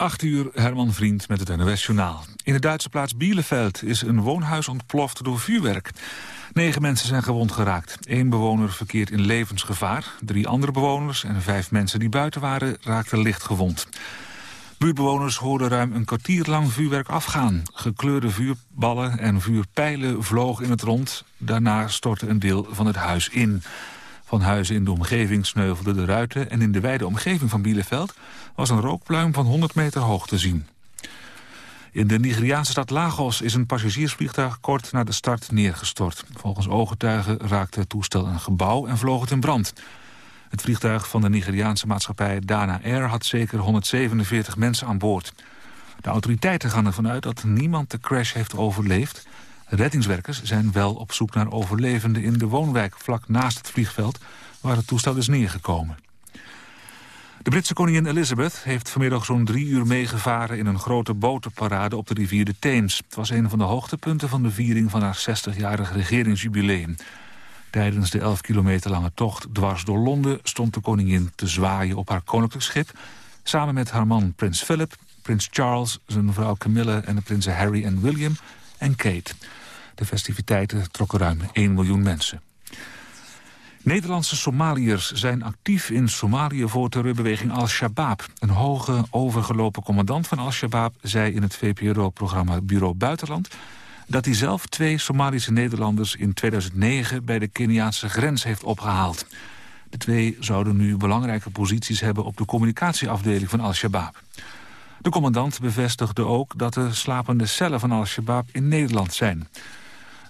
8 uur, Herman Vriend met het NOS-journaal. In de Duitse plaats Bielefeld is een woonhuis ontploft door vuurwerk. Negen mensen zijn gewond geraakt. Eén bewoner verkeert in levensgevaar. Drie andere bewoners en vijf mensen die buiten waren raakten licht gewond. Buurtbewoners hoorden ruim een kwartier lang vuurwerk afgaan. Gekleurde vuurballen en vuurpijlen vlogen in het rond. Daarna stortte een deel van het huis in. Van huizen in de omgeving sneuvelden de ruiten... en in de wijde omgeving van Bielefeld was een rookpluim van 100 meter hoog te zien. In de Nigeriaanse stad Lagos is een passagiersvliegtuig kort na de start neergestort. Volgens ooggetuigen raakte het toestel een gebouw en vloog het in brand. Het vliegtuig van de Nigeriaanse maatschappij Dana Air had zeker 147 mensen aan boord. De autoriteiten gaan ervan uit dat niemand de crash heeft overleefd. Reddingswerkers zijn wel op zoek naar overlevenden in de woonwijk vlak naast het vliegveld waar het toestel is neergekomen. De Britse koningin Elizabeth heeft vanmiddag zo'n drie uur meegevaren... in een grote botenparade op de rivier de Theems. Het was een van de hoogtepunten van de viering van haar 60-jarig regeringsjubileum. Tijdens de 11 kilometer lange tocht dwars door Londen... stond de koningin te zwaaien op haar koninklijk schip... samen met haar man prins Philip, prins Charles, zijn vrouw Camilla... en de prinsen Harry en William en Kate. De festiviteiten trokken ruim 1 miljoen mensen. Nederlandse Somaliërs zijn actief in Somalië voor terreurbeweging Al-Shabaab. Een hoge, overgelopen commandant van Al-Shabaab zei in het VPRO-programma Bureau Buitenland dat hij zelf twee Somalische Nederlanders in 2009 bij de Keniaanse grens heeft opgehaald. De twee zouden nu belangrijke posities hebben op de communicatieafdeling van Al-Shabaab. De commandant bevestigde ook dat de slapende cellen van Al-Shabaab in Nederland zijn.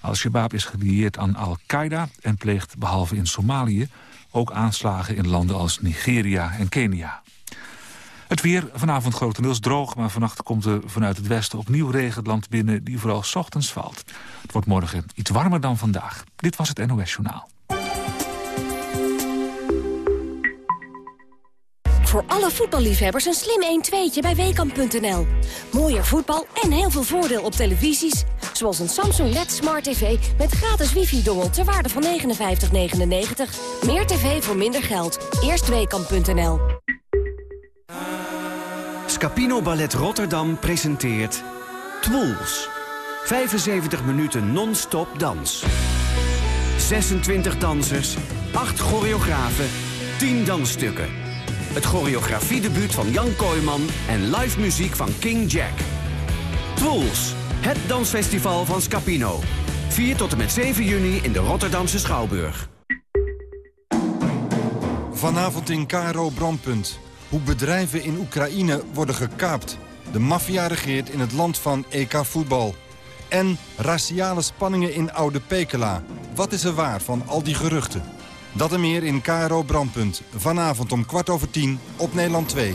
Al-Shabaab is gelieerd aan Al-Qaeda en pleegt behalve in Somalië ook aanslagen in landen als Nigeria en Kenia. Het weer vanavond grotendeels droog, maar vannacht komt er vanuit het westen opnieuw regen het land binnen die vooral ochtends valt. Het wordt morgen iets warmer dan vandaag. Dit was het NOS Journaal. Voor alle voetballiefhebbers een slim 1-2'tje bij Weekamp.nl. Mooier voetbal en heel veel voordeel op televisies. Zoals een Samsung LED Smart TV met gratis wifi-dongel ter waarde van 59,99. Meer tv voor minder geld. Eerst Weekamp.nl. Scapino Ballet Rotterdam presenteert Twools. 75 minuten non-stop dans. 26 dansers, 8 choreografen, 10 dansstukken. Het choreografiedebuut van Jan Kooijman en live muziek van King Jack. Twools, het dansfestival van Scapino. 4 tot en met 7 juni in de Rotterdamse Schouwburg. Vanavond in Karo Brandpunt. Hoe bedrijven in Oekraïne worden gekaapt. De maffia regeert in het land van EK voetbal. En raciale spanningen in Oude Pekela. Wat is er waar van al die geruchten? Dat en meer in KRO Brandpunt. Vanavond om kwart over tien op Nederland 2.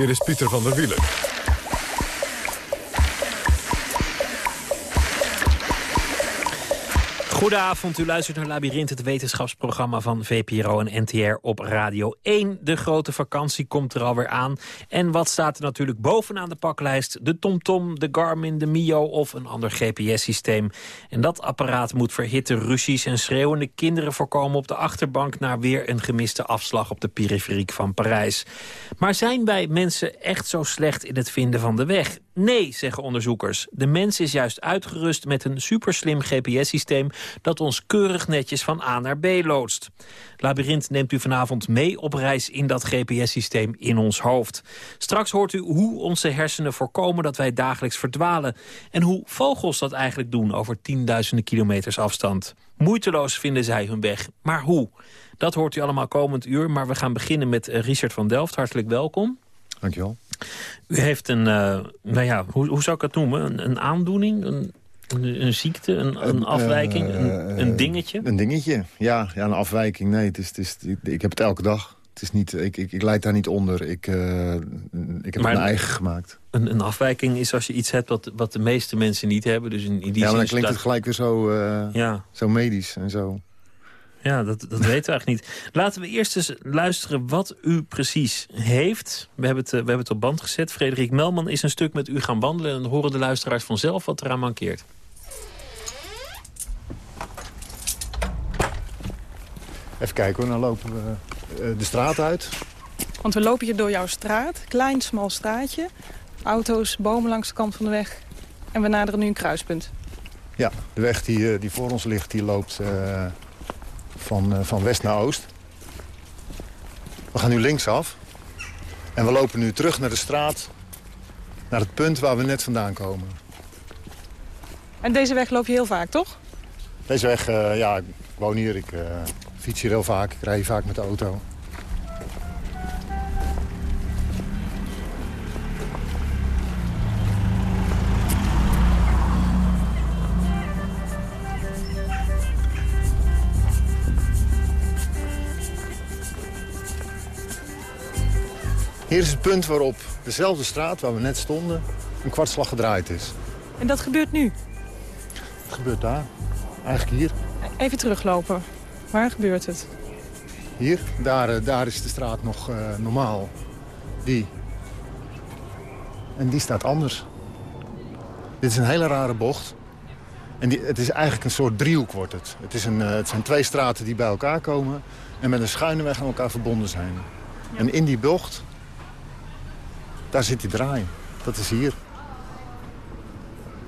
Hier is Pieter van der Wielen. Goedenavond, u luistert naar Labyrinth, het wetenschapsprogramma van VPRO en NTR op Radio 1. De grote vakantie komt er alweer aan. En wat staat er natuurlijk bovenaan de paklijst? De TomTom, de Garmin, de Mio of een ander GPS-systeem. En dat apparaat moet verhitte ruzies en schreeuwende kinderen voorkomen op de achterbank... naar weer een gemiste afslag op de periferiek van Parijs. Maar zijn wij mensen echt zo slecht in het vinden van de weg? Nee, zeggen onderzoekers. De mens is juist uitgerust met een superslim GPS-systeem... dat ons keurig netjes van A naar B loodst. Labyrinth neemt u vanavond mee op reis in dat GPS-systeem in ons hoofd. Straks hoort u hoe onze hersenen voorkomen dat wij dagelijks verdwalen... en hoe vogels dat eigenlijk doen over tienduizenden kilometers afstand. Moeiteloos vinden zij hun weg, maar hoe? Dat hoort u allemaal komend uur, maar we gaan beginnen met eh, Richard van Delft. Hartelijk welkom. Dankjewel. U heeft een, uh, nou ja, hoe, hoe zou ik het noemen? Een, een aandoening, een, een, een, ziekte, een, een afwijking, een, een, dingetje? Een dingetje, ja, ja een afwijking. Nee, het is, het is, ik heb het elke dag. Het is niet, ik, ik, ik leid daar niet onder. Ik, uh, ik heb mijn eigen gemaakt. Een, een, afwijking is als je iets hebt wat, wat de meeste mensen niet hebben. Dus in, in die ja, maar dan klinkt het gelijk weer zo, uh, ja. zo medisch en zo. Ja, dat, dat weten we eigenlijk niet. Laten we eerst eens luisteren wat u precies heeft. We hebben het, we hebben het op band gezet. Frederik Melman is een stuk met u gaan wandelen... en dan horen de luisteraars vanzelf wat eraan mankeert. Even kijken hoor, dan lopen we eh, de straat uit. Want we lopen hier door jouw straat. Klein, smal straatje. Auto's, bomen langs de kant van de weg. En we naderen nu een kruispunt. Ja, de weg die, eh, die voor ons ligt, die loopt uh, van, uh, van west naar oost. We gaan nu linksaf. En we lopen nu terug naar de straat. Naar het punt waar we net vandaan komen. En deze weg loop je heel vaak, toch? Deze weg, ja, ik woon hier. Ik fiets hier heel vaak. Ik rij hier vaak met de auto. Hier is het punt waarop dezelfde straat waar we net stonden... een kwartslag gedraaid is. En dat gebeurt nu? Het gebeurt daar. Eigenlijk hier. Even teruglopen. Waar gebeurt het? Hier, daar, eh, daar is de straat nog uh, normaal. Die. En die staat anders. Dit is een hele rare bocht. En die, het is eigenlijk een soort driehoek wordt het. Het, is een, uh, het zijn twee straten die bij elkaar komen... en met een schuine weg aan elkaar verbonden zijn. Ja. En in die bocht, daar zit die draai. Dat is hier.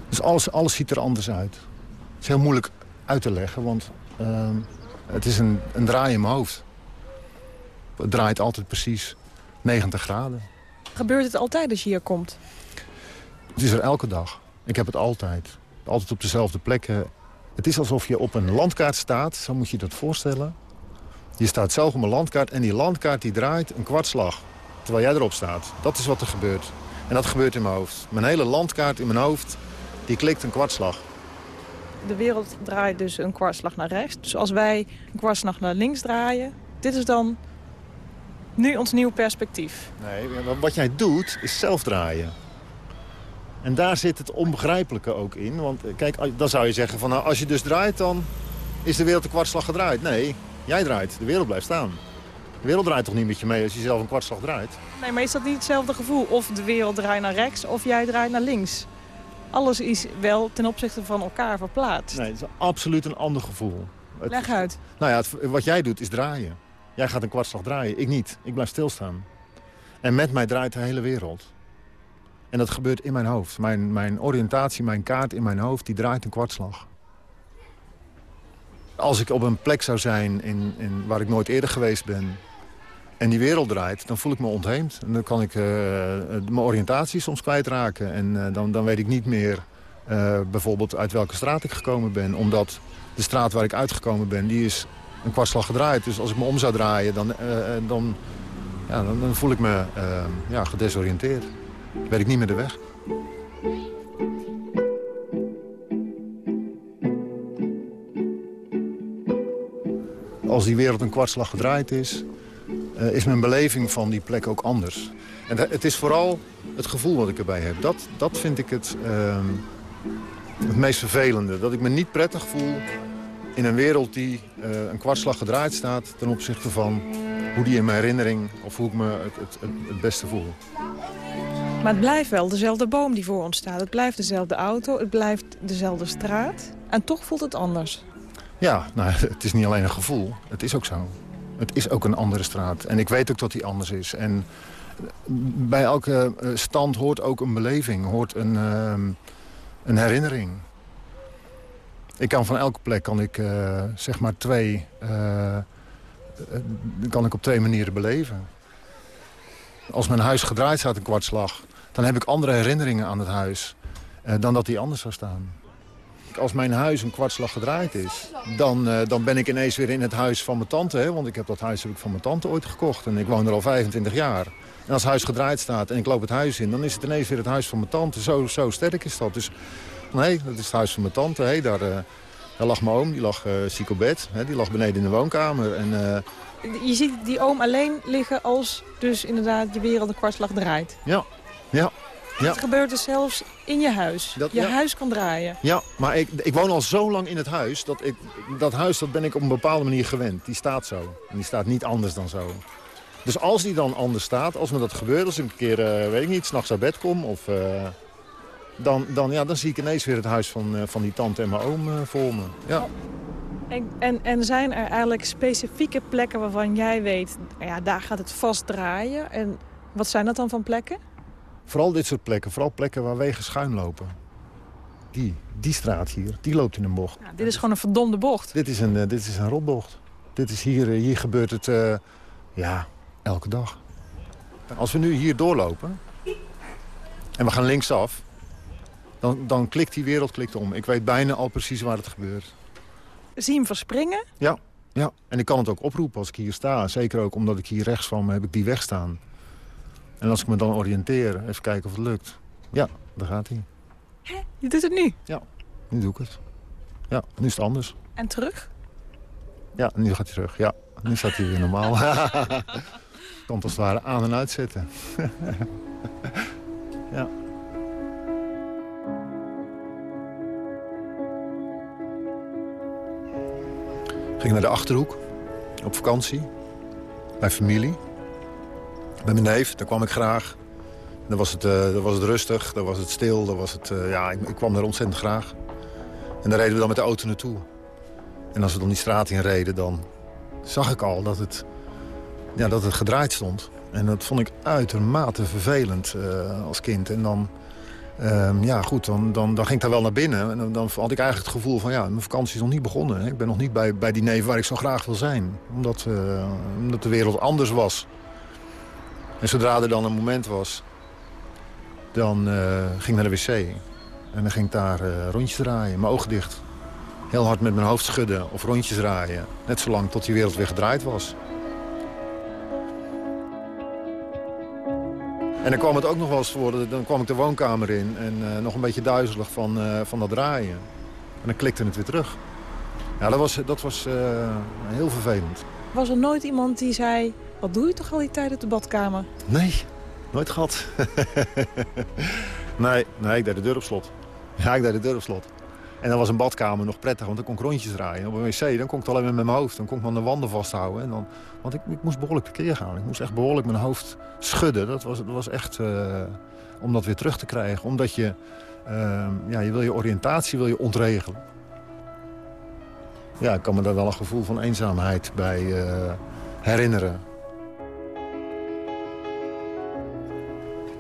Dus alles, alles ziet er anders uit. Het is heel moeilijk uit te leggen, want... Uh, het is een, een draai in mijn hoofd. Het draait altijd precies 90 graden. Gebeurt het altijd als je hier komt? Het is er elke dag. Ik heb het altijd. Altijd op dezelfde plekken. Het is alsof je op een landkaart staat. Zo moet je dat voorstellen. Je staat zelf op een landkaart en die landkaart die draait een kwartslag. Terwijl jij erop staat. Dat is wat er gebeurt. En dat gebeurt in mijn hoofd. Mijn hele landkaart in mijn hoofd, die klikt een kwartslag de wereld draait dus een kwartslag naar rechts. Dus als wij een kwartslag naar links draaien... dit is dan nu ons nieuw perspectief. Nee, wat jij doet is zelf draaien. En daar zit het onbegrijpelijke ook in. Want eh, kijk, dan zou je zeggen van nou, als je dus draait, dan is de wereld een kwartslag gedraaid. Nee, jij draait. De wereld blijft staan. De wereld draait toch niet met je mee als je zelf een kwartslag draait? Nee, maar is dat niet hetzelfde gevoel? Of de wereld draait naar rechts of jij draait naar links? alles is wel ten opzichte van elkaar verplaatst. Nee, het is absoluut een ander gevoel. Leg uit. Nou ja, wat jij doet is draaien. Jij gaat een kwartslag draaien, ik niet. Ik blijf stilstaan. En met mij draait de hele wereld. En dat gebeurt in mijn hoofd. Mijn, mijn oriëntatie, mijn kaart in mijn hoofd, die draait een kwartslag. Als ik op een plek zou zijn in, in, waar ik nooit eerder geweest ben en die wereld draait, dan voel ik me ontheemd. En dan kan ik uh, mijn oriëntatie soms kwijtraken. En uh, dan, dan weet ik niet meer bijvoorbeeld uit welke straat ik gekomen ben. Omdat de straat waar ik uitgekomen ben, die is een kwartslag gedraaid. Dus als ik me om zou draaien, dan, dan, ja, dan, dan, voel ik me ja, gedesoriënteerd. Weet ik niet meer de weg. Als die wereld een kwartslag gedraaid is, is mijn beleving van die plek ook anders. En het is vooral het gevoel wat ik erbij heb. Dat, dat vind ik het, uh, het meest vervelende. Dat ik me niet prettig voel in een wereld die uh, een kwartslag gedraaid staat... ten opzichte van hoe die in mijn herinnering of hoe ik me het, het, het beste voel. Maar het blijft wel dezelfde boom die voor ons staat. Het blijft dezelfde auto, het blijft dezelfde straat. En toch voelt het anders. Ja, nou, het is niet alleen een gevoel. Het is ook zo. Het is ook een andere straat. En ik weet ook dat die anders is. En bij elke eh, stand hoort ook een beleving, hoort een, uh, een herinnering. Ik kan van elke plek kan ik, uh, zeg maar twee, kan ik op twee manieren beleven. Als mijn huis gedraaid staat een kwartslag, dan heb ik andere herinneringen aan het huis dan dat die anders zou staan. Als mijn huis een kwartslag gedraaid is, dan, uh, dan ben ik ineens weer in het huis van mijn tante. Hè? Want ik heb dat huis heb ik van mijn tante ooit gekocht en ik woon er al 25 jaar. En als het huis gedraaid staat en ik loop het huis in, dan is het ineens weer het huis van mijn tante. Zo, zo sterk is dat. Dus nee, dat is het huis van mijn tante. Hey, daar, uh, Daar lag mijn oom, die lag uh, ziek op bed. Hè, die lag beneden in de woonkamer. En, Je ziet die oom alleen liggen als dus inderdaad je wereld een kwartslag draait. Ja, ja. Ja. Het gebeurt dus zelfs in je huis. Dat- je ja. huis kan draaien. Ja, maar ik, ik woon al zo lang in het huis. Dat, ik, dat huis dat ben ik op een bepaalde manier gewend. Die staat zo. En die staat niet anders dan zo. Dus als die dan anders staat, als me dat gebeurt... als ik een keer, eh, weet ik niet, s'nachts uit bed kom... Of, eh, dan, dan, ja, dan zie ik ineens weer het huis van, eh, van die tante en mijn oom voor me. Ja. En, en, en zijn er eigenlijk specifieke plekken waarvan jij weet... ja, daar gaat het vast draaien. En wat zijn dat dan van plekken? Vooral dit soort plekken. Vooral plekken waar wegen schuin lopen. Die, die straat hier, die loopt in een bocht. Ja, dit is gewoon een verdomde bocht. Dit is een, eh, dit is een rotbocht. Dit is hier, eh, hier gebeurt het eh, ja, elke dag. Als we nu hier doorlopen en we gaan linksaf... Dan, dan klikt die wereld klikt om. Ik weet bijna al precies waar het gebeurt. Zie hem verspringen? Ja, ja. en ik kan het ook oproepen als ik hier sta. Zeker ook omdat ik hier rechts van me heb ik die weg staan. En als ik me dan oriënteer, even kijken of het lukt. Ja, daar gaat hij. Je doet het nu. Nu doe ik het. Ja, nu is het anders. En terug? Ja, nu gaat hij terug. Ja, nu staat hij weer normaal. kan het als het ware aan en uitzetten. ja. Ging naar de Achterhoek. Op vakantie. Bij familie. Bij mijn neef. Daar kwam ik graag. Dan was het, dan was het rustig. Dan was het stil. Dan was het, eh, ja, ik, ik kwam daar ontzettend graag. En daar reden we dan met de auto naartoe. En als we dan die straat in reden, dan zag ik al dat het, ja, dat het gedraaid stond. En dat vond ik uitermate vervelend eh, als kind. En dan, ehm, ja goed, dan, dan, dan ging ik daar wel naar binnen. En dan, had ik eigenlijk het gevoel van, ja, mijn vakantie is nog niet begonnen. hè. Ik ben nog niet bij, bij die neef waar ik zo graag wil zijn. Omdat, omdat de wereld anders was. En zodra er dan een moment was, dan eh, ging ik naar de wc. En dan ging ik daar eh, rondjes draaien, mijn ogen dicht heel hard met mijn hoofd schudden of rondjes draaien. Net zolang tot die wereld weer gedraaid was. En dan kwam het ook nog wel eens voor, dan kwam ik de woonkamer in... en eh, nog een beetje duizelig van, van dat draaien. En dan klikte het weer terug. Ja, dat was, dat was heel vervelend. Was er nooit iemand die zei... wat doe je toch al die tijd op de badkamer? Nee, nooit gehad. nee, nee, ik deed de deur op slot. Ja, ik deed de deur op slot. En dan was een badkamer nog prettig, want dan kon ik rondjes draaien. Op een wc, dan kon ik het alleen maar met mijn hoofd. Dan kon ik me aan de wanden vasthouden. En dan, want ik, ik moest behoorlijk tekeer gaan. Ik moest echt behoorlijk mijn hoofd schudden. Dat was, dat was echt eh, om dat weer terug te krijgen. Omdat je, eh, ja, je wil je oriëntatie wil je ontregelen. Ja, ik kan me daar wel een gevoel van eenzaamheid bij eh, herinneren.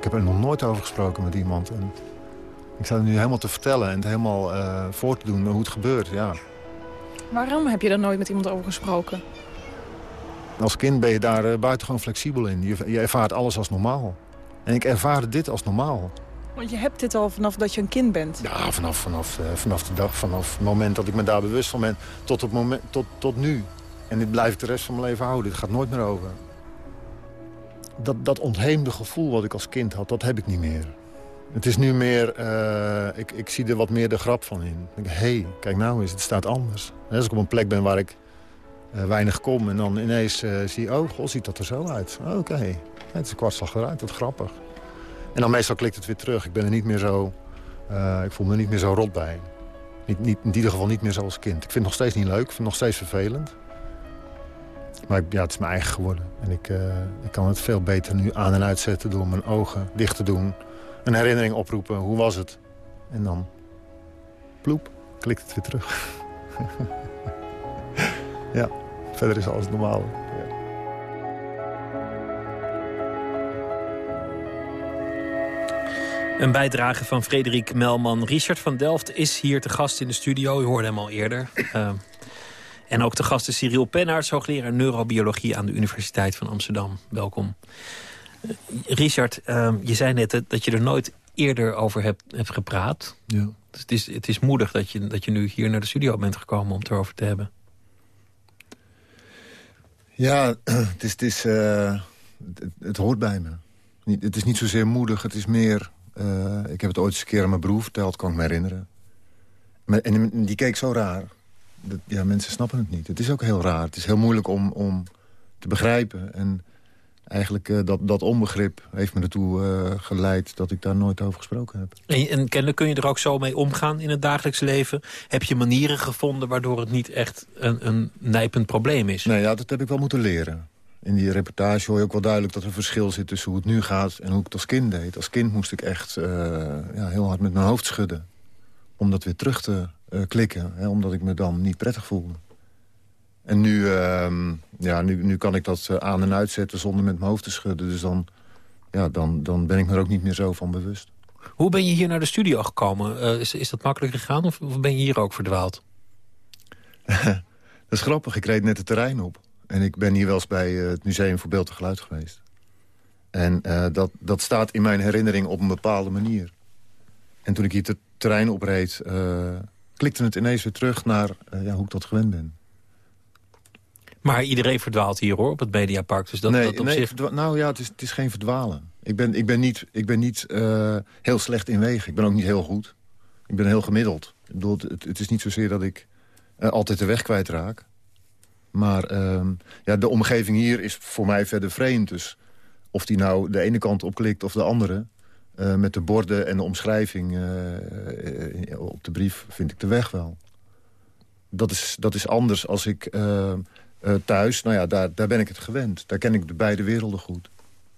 Ik heb er nog nooit over gesproken met iemand. En ik sta er nu helemaal te vertellen en het helemaal eh, voor te doen hoe het gebeurt. Ja. Waarom heb je daar nooit met iemand over gesproken? Als kind ben je daar uh, buitengewoon flexibel in. Je, je ervaart alles als normaal. En ik ervaar dit als normaal. Want je hebt dit al vanaf dat je een kind bent. Ja, vanaf, vanaf, uh, vanaf de dag, vanaf het moment dat ik me daar bewust van ben, tot, het moment, tot, tot nu. En dit blijf ik de rest van mijn leven houden. Dit gaat nooit meer over. Dat, dat ontheemde gevoel wat ik als kind had, dat heb ik niet meer. Het is nu meer, uh, ik, ik zie er wat meer de grap van in. Hé, hey, kijk nou eens, het staat anders. Als ik op een plek ben waar ik uh, weinig kom en dan ineens uh, zie... oh, god, ziet dat er zo uit. Oké, okay. het is een kwartslag eruit, wat grappig. En dan meestal klikt het weer terug. Ik ben er niet meer zo... Ik voel me niet meer zo rot bij. Niet, niet, in ieder geval niet meer zoals kind. Ik vind het nog steeds niet leuk. Ik vind het nog steeds vervelend. Maar ja, het is mijn eigen geworden. En ik, uh, ik kan het veel beter nu aan en uitzetten door mijn ogen dicht te doen. Een herinnering oproepen. Hoe was het? En dan... Ploep. Klikt het weer terug. ja, verder is alles normaal. Een bijdrage van Frederik Melman. Richard van Delft is hier te gast in de studio. U hoorde hem al eerder. Uh, en ook te gast is Cyril Pennaerts, hoogleraar neurobiologie aan de Universiteit van Amsterdam. Welkom. Uh, Richard, uh, je zei net dat je er nooit eerder over hebt, hebt gepraat. Ja. Dus het is, het is moedig dat je, dat je nu hier naar de studio bent gekomen om het erover te hebben. Ja, het, is, het, is, uh, het, het, hoort bij me. Het is niet zozeer moedig, het is meer... Uh, ik heb het ooit eens een keer aan mijn broer verteld, kan ik me herinneren. En die keek zo raar. Dat, ja, mensen snappen het niet. Het is ook heel raar. Het is heel moeilijk om, om te begrijpen. En eigenlijk uh, dat, dat onbegrip heeft me ertoe uh, geleid... dat ik daar nooit over gesproken heb. En, en kennelijk kun je er ook zo mee omgaan in het dagelijks leven? Heb je manieren gevonden waardoor het niet echt een, een nijpend probleem is? Nee, ja, dat heb ik wel moeten leren. In die reportage hoor je ook wel duidelijk dat er verschil zit... tussen hoe het nu gaat en hoe ik het als kind deed. Als kind moest ik echt uh, ja, heel hard met mijn hoofd schudden. Om dat weer terug te klikken. Hè, omdat ik me dan niet prettig voelde. En nu, uh, ja, nu, nu kan ik dat uh, aan en uitzetten zonder met mijn hoofd te schudden. Dus dan, ja, dan, dan ben ik me er ook niet meer zo van bewust. Hoe ben je hier naar de studio gekomen? Uh, is, is dat makkelijk gegaan of, of, ben je hier ook verdwaald? dat is grappig. Ik reed net het terrein op. En ik ben hier wel eens bij uh, het Museum voor Beeld en Geluid geweest. En dat, dat staat in mijn herinnering op een bepaalde manier. En toen ik hier het terrein opreed... klikte het ineens weer terug naar ja, hoe ik dat gewend ben. Maar iedereen verdwaalt hier hoor, op het Mediapark. Dus dat, nee, dat op nee, zich... nou ja, het is, het is geen verdwalen. Ik ben, ik ben niet, ik ben niet uh, heel slecht in wegen. Ik ben ook niet heel goed. Ik ben heel gemiddeld. Ik bedoel, het, het is niet zozeer dat ik uh, altijd de weg kwijtraak. Maar uh, ja, de omgeving hier is voor mij verder vreemd. Dus of die nou de ene kant op klikt of de andere... Uh, met de borden en de omschrijving op de brief vind ik de weg wel. Dat is, dat is anders als ik thuis, nou ja, daar, daar ben ik het gewend. Daar ken ik de beide werelden goed.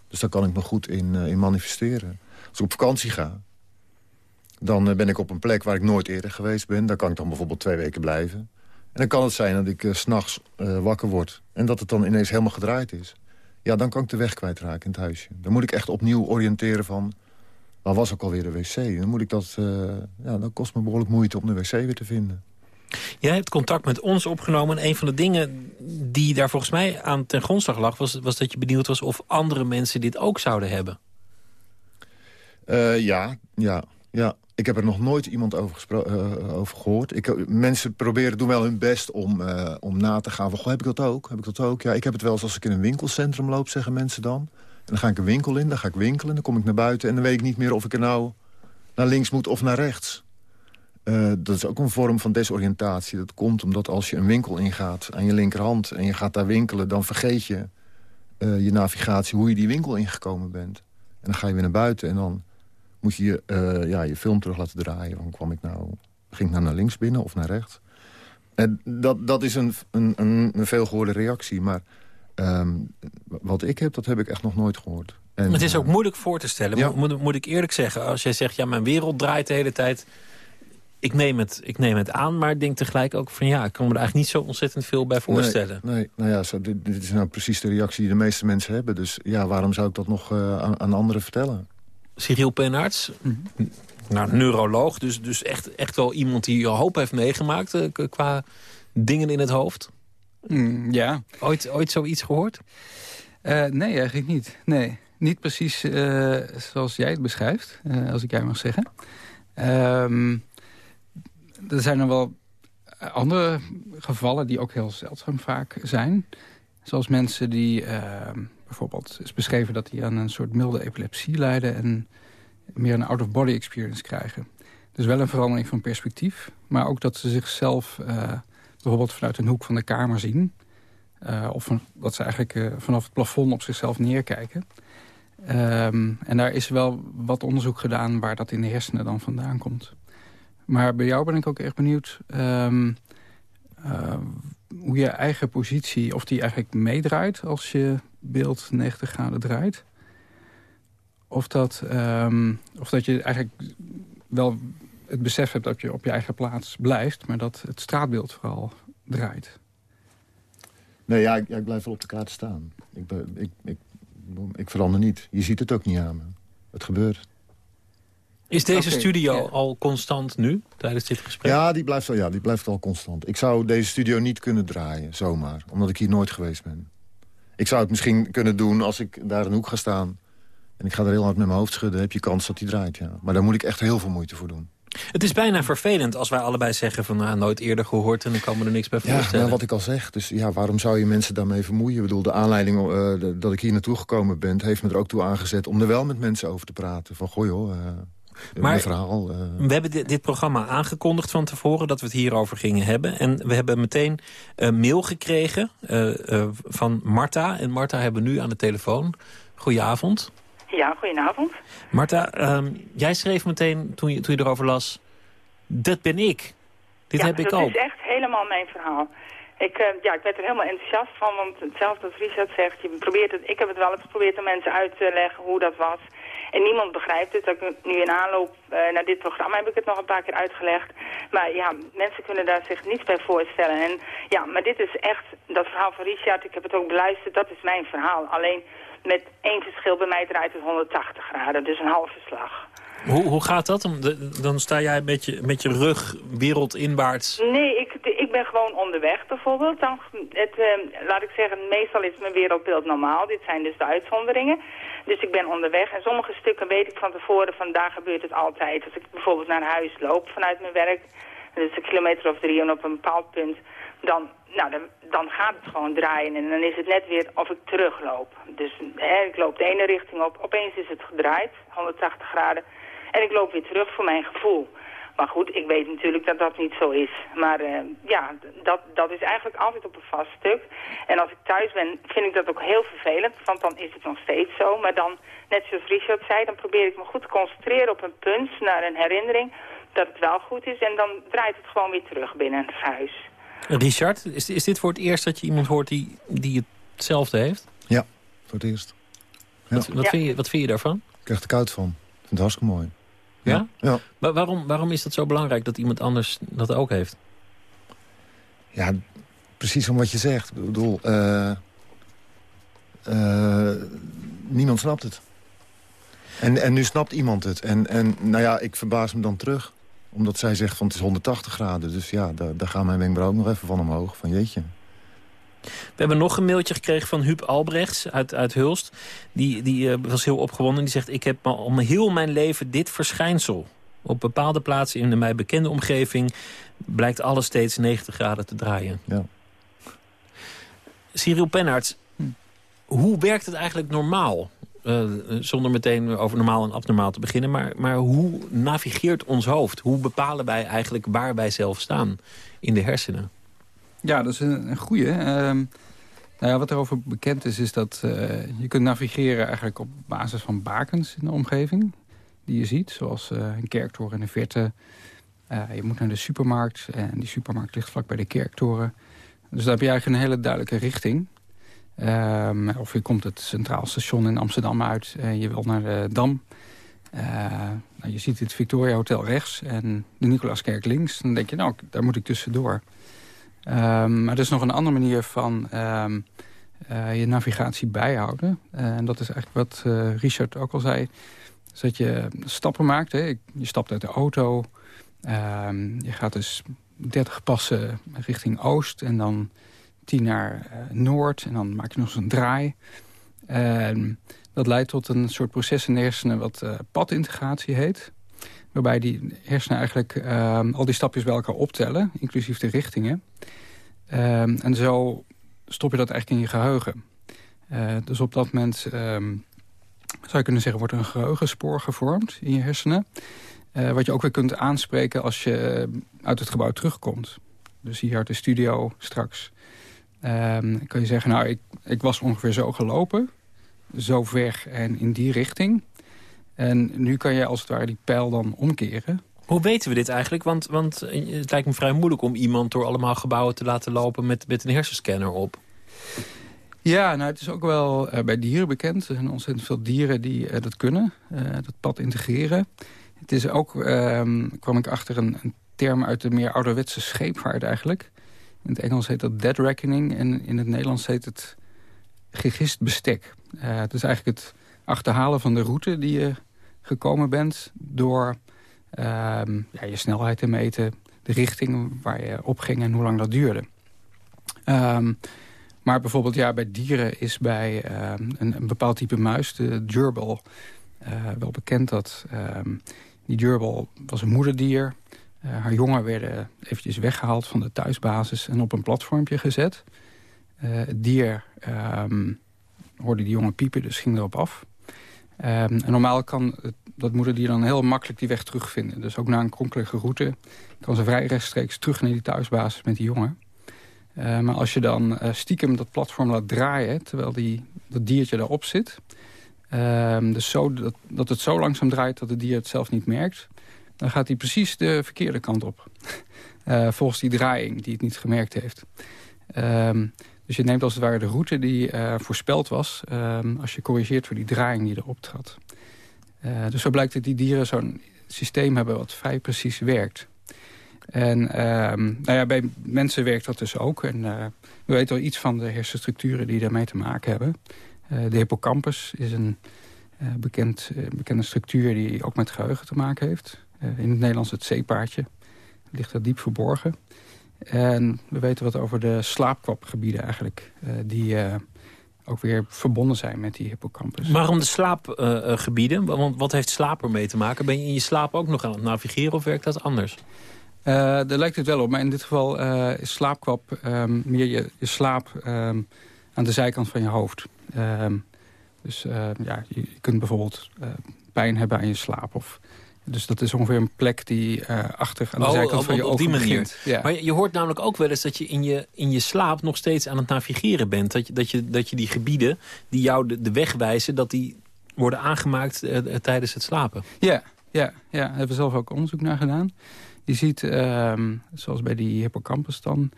Dus daar kan ik me goed in, in manifesteren. Als ik op vakantie ga, dan ben ik op een plek waar ik nooit eerder geweest ben. Daar kan ik dan bijvoorbeeld twee weken blijven. En dan kan het zijn dat ik s s'nachts wakker word. En dat het dan ineens helemaal gedraaid is. Ja, dan kan ik de weg kwijtraken in het huisje. Dan moet ik echt opnieuw oriënteren van... waar was ook alweer de wc? Dan moet ik dat... ja, dan kost me behoorlijk moeite om de wc weer te vinden. Jij hebt contact met ons opgenomen. En een van de dingen die daar volgens mij aan ten grondslag lag... was, was dat je benieuwd was of andere mensen dit ook zouden hebben. Uh, ja, ja, ja. Ik heb er nog nooit iemand over, uh, over gehoord. Ik, mensen proberen doen wel hun best om, uh, om na te gaan van... Goh, heb ik dat ook? Heb ik dat ook? Ja, ik heb het wel eens als ik in een winkelcentrum loop, zeggen mensen dan. Dan ga ik een winkel in, dan ga ik winkelen, dan kom ik naar buiten... en dan weet ik niet meer of ik er nou naar links moet of naar rechts. Uh, dat is ook een vorm van desoriëntatie. Dat komt omdat als je een winkel ingaat aan je linkerhand... en je gaat daar winkelen, dan vergeet je uh, je navigatie... hoe je die winkel ingekomen bent. En dan ga je weer naar buiten en dan moet je uh, ja, je film terug laten draaien. Van, kwam ik nou, ging ik nou naar links binnen of naar rechts? En dat, dat is een, een, een, een veelgehoorde reactie. Maar um, wat ik heb, dat heb ik echt nog nooit gehoord. En, het is ook moeilijk voor te stellen, ja. moet, moet ik eerlijk zeggen. Als jij zegt, ja, mijn wereld draait de hele tijd ik neem, het, ik neem het aan, maar ik denk tegelijk ook van... ja, ik kan me er eigenlijk niet zo ontzettend veel bij voorstellen. Nee, nee nou ja, zo, dit, dit, is nou precies de reactie die de meeste mensen hebben. Dus ja, waarom zou ik dat nog uh, aan, aan, anderen vertellen? Cyril Penarts, mm -hmm. nou, neuroloog, dus, dus echt, echt wel iemand die hoop heeft meegemaakt... Uh, qua dingen in het hoofd. Mm, ja. Ooit, ooit zoiets gehoord? Uh, nee, eigenlijk niet. Nee, niet precies zoals jij het beschrijft, als ik jij mag zeggen. Um, er zijn er wel andere gevallen die ook heel zeldzaam vaak zijn. Zoals mensen die uh, bijvoorbeeld is beschreven dat die aan een soort milde epilepsie lijden... en meer een out-of-body experience krijgen. Dus wel een verandering van perspectief. Maar ook dat ze zichzelf bijvoorbeeld vanuit een hoek van de kamer zien. Uh, of dat ze eigenlijk uh, vanaf het plafond op zichzelf neerkijken. Um, en daar is wel wat onderzoek gedaan waar dat in de hersenen dan vandaan komt. Maar bij jou ben ik ook echt benieuwd... Um, uh, hoe je eigen positie, of die eigenlijk meedraait... als je beeld 90 graden draait. Of dat, um, of dat je eigenlijk wel het besef hebt dat je op je eigen plaats blijft... maar dat het straatbeeld vooral draait. Nee, ja, ik, ja, ik blijf wel op de kaart staan. Ik, ik, ik, ik verander niet. Je ziet het ook niet aan me. Het gebeurt. Is deze okay, studio yeah. al constant nu, tijdens dit gesprek? Ja die, blijft al, ja, die blijft al constant. Ik zou deze studio niet kunnen draaien, zomaar. Omdat ik hier nooit geweest ben. Ik zou het misschien kunnen doen als ik daar in een hoek ga staan... en ik ga er heel hard met mijn hoofd schudden... heb je kans dat die draait, ja. Maar daar moet ik echt heel veel moeite voor doen. Het is bijna vervelend als wij allebei zeggen van nou, nooit eerder gehoord... en dan kan me er niks bij voorstellen. Ja, wat ik al zeg. Dus ja, waarom zou je mensen daarmee vermoeien? Ik bedoel, de aanleiding uh, de, dat ik hier naartoe gekomen ben... heeft me er ook toe aangezet om er wel met mensen over te praten. Van goh joh, uh, mijn verhaal... Uh... We hebben dit, dit, programma aangekondigd van tevoren dat we het hierover gingen hebben. En we hebben meteen een mail gekregen uh, van Marta. En Marta hebben we nu aan de telefoon. Goedenavond. Ja, goedenavond. Marta, ehm, jij schreef meteen toen je, toen je erover las... Dat ben ik. Dit heb ik ook. dat is echt helemaal mijn verhaal. Ik, uh, ja, ik werd er helemaal enthousiast van, want hetzelfde als Richard zegt, je probeert het, ik heb het wel eens geprobeerd aan mensen uit te leggen hoe dat was. En niemand begrijpt het. Dat ik nu in aanloop uh, naar dit programma heb ik het nog een paar keer uitgelegd. Maar ja, mensen kunnen daar zich niets bij voorstellen. En ja, maar dit is echt, dat verhaal van Richard, ik heb het ook beluisterd, dat is mijn verhaal. Alleen met één verschil, bij mij draait het 180 graden, dus een halve slag. Hoe, hoe gaat dat? Dan sta jij met je, met je rug wereldinwaarts. Nee, ik, ik ben gewoon onderweg bijvoorbeeld. Dan, het, uh, laat ik zeggen, meestal is mijn wereldbeeld normaal. Dit zijn dus de uitzonderingen. Dus ik ben onderweg. En sommige stukken weet ik van tevoren, van daar gebeurt het altijd. Als ik bijvoorbeeld naar huis loop vanuit mijn werk, dus een kilometer of drie en op een bepaald punt, dan, nou, dan, dan gaat het gewoon draaien. En dan is het net weer of ik terugloop. Dus ik loop de ene richting op, opeens is het gedraaid, 180 graden. En ik loop weer terug voor mijn gevoel. Maar goed, ik weet natuurlijk dat dat niet zo is. Maar uh, ja, dat, dat is eigenlijk altijd op een vast stuk. En als ik thuis ben, vind ik dat ook heel vervelend. Want dan is het nog steeds zo. Maar dan, net zoals Richard zei, dan probeer ik me goed te concentreren op een punt, naar een herinnering, dat het wel goed is. En dan draait het gewoon weer terug binnen het huis. Richard, is, is dit voor het eerst dat je iemand hoort die, die hetzelfde heeft? Ja, voor het eerst. Ja. Wat, wat, Vind je, wat vind je daarvan? Ik krijg er koud van. Ik vind het hartstikke mooi. Ja? ja. Maar waarom, waarom is dat zo belangrijk dat iemand anders dat ook heeft? Ja, precies om wat je zegt. Ik bedoel, uh, uh, niemand snapt het. En, en nu snapt iemand het. En, en nou ja, ik verbaas me dan terug. Omdat zij zegt van het is 180 graden. Dus ja, daar, daar gaan mijn wenkbrauwen nog even van omhoog. Van jeetje. We hebben nog een mailtje gekregen van Huub Albrechts uit, uit Hulst. Die, die uh, was heel opgewonden. Die zegt, ik heb al heel mijn leven dit verschijnsel. Op bepaalde plaatsen in de mij bekende omgeving... blijkt alles steeds 90 graden te draaien. Ja. Cyril Pennaerts, hoe werkt het eigenlijk normaal? Uh, zonder meteen over normaal en abnormaal te beginnen. Maar, maar hoe navigeert ons hoofd? Hoe bepalen wij eigenlijk waar wij zelf staan in de hersenen? Ja, dat is een, een goeie. Uh, nou ja, wat erover bekend is, is dat uh, je kunt navigeren eigenlijk op basis van bakens in de omgeving. Die je ziet, zoals een kerktoren in de verte. Je moet naar de supermarkt en die supermarkt ligt vlak bij de kerktoren. Dus daar heb je eigenlijk een hele duidelijke richting. Um, of je komt het Centraal Station in Amsterdam uit en je wil naar de Dam. Nou, je ziet het Victoria Hotel rechts en de Nicolaaskerk links. Dan denk je, nou, daar moet ik tussendoor. Um, maar er is nog een andere manier van uh, je navigatie bijhouden. En dat is eigenlijk wat Richard ook al zei. Dus dat je stappen maakt. Hè. Je stapt uit de auto. Je gaat dus 30 passen richting oost. En dan 10 naar noord. En dan maak je nog een draai. dat leidt tot een soort proces in de hersenen wat padintegratie heet. Waarbij die hersenen eigenlijk um, al die stapjes bij elkaar optellen, inclusief de richtingen. Um, en zo stop je dat eigenlijk in je geheugen. Uh, dus op dat moment zou je kunnen zeggen... wordt een geheugenspoor gevormd in je hersenen. Wat je ook weer kunt aanspreken als je uit het gebouw terugkomt. Dus hier uit de studio straks. Um, kan je zeggen, nou, ik, ik was ongeveer zo gelopen. Zo ver en in die richting. En nu kan je als het ware die pijl dan omkeren. Hoe weten we dit eigenlijk? Want, want het lijkt me vrij moeilijk om iemand door allemaal gebouwen te laten lopen met, met een hersenscanner op. Ja, nou het is ook wel uh, bij dieren bekend. Er zijn ontzettend veel dieren die uh, dat kunnen, uh, dat pad integreren. Het is ook, ehm, kwam ik achter een, een, term uit de meer ouderwetse scheepvaart eigenlijk. In het Engels heet dat dead reckoning en in het Nederlands heet het gegist bestek. het is eigenlijk het achterhalen van de route die je gekomen bent... door uh, ja, je snelheid te meten, de richting waar je op ging en hoe lang dat duurde. Um, maar bijvoorbeeld ja, bij dieren is bij uh, een, bepaald type muis, de gerbil, uh, wel bekend dat die gerbil was een moederdier. Uh, haar jongen werden eventjes weggehaald van de thuisbasis en op een platformpje gezet. het dier hoorde die jongen piepen, dus ging erop af. En normaal kan het dat moederdier dan heel makkelijk die weg terugvinden. Dus ook na een kronkelige route kan ze vrij rechtstreeks terug naar die thuisbasis met die jongen. Uh, maar als je dan stiekem dat platform laat draaien... terwijl die, dat diertje daarop zit... Uh, dus zo, dat, dat het zo langzaam draait dat het dier het zelf niet merkt... dan gaat hij precies de verkeerde kant op. uh, volgens die draaiing die het niet gemerkt heeft. Um, dus je neemt als het ware de route die voorspeld was... Um, als je corrigeert voor die draaiing die erop trad. dus zo blijkt dat die dieren zo'n systeem hebben wat vrij precies werkt... En uh, nou ja, bij mensen werkt dat dus ook. En we weten al iets van de hersenstructuren die daarmee te maken hebben. De hippocampus is een bekend, bekende structuur die ook met geheugen te maken heeft. In het Nederlands het zeepaardje. Ligt er diep verborgen. En we weten wat over de slaapkwapgebieden eigenlijk. die ook weer verbonden zijn met die hippocampus. Waarom de slaapgebieden? Want wat heeft slaap ermee te maken? Ben je in je slaap ook nog aan het navigeren of werkt dat anders? Uh, daar lijkt het wel op, maar in dit geval uh, is slaapkwap um, meer je, je slaap um, aan de zijkant van je hoofd. Um, dus uh, ja, je, je, kunt bijvoorbeeld pijn hebben aan je slaap. Of, dus dat is ongeveer een plek die achter aan de oh, zijkant van je op, ogen die manier. begint. Ja. Maar je, je hoort namelijk ook wel eens dat je in je, in je slaap nog steeds aan het navigeren bent. Dat je, dat je, dat je die gebieden die jou de, de weg wijzen, dat die worden aangemaakt tijdens het slapen. Ja, ja, ja, daar hebben we zelf ook onderzoek naar gedaan. Je ziet, um, zoals bij die hippocampus dan...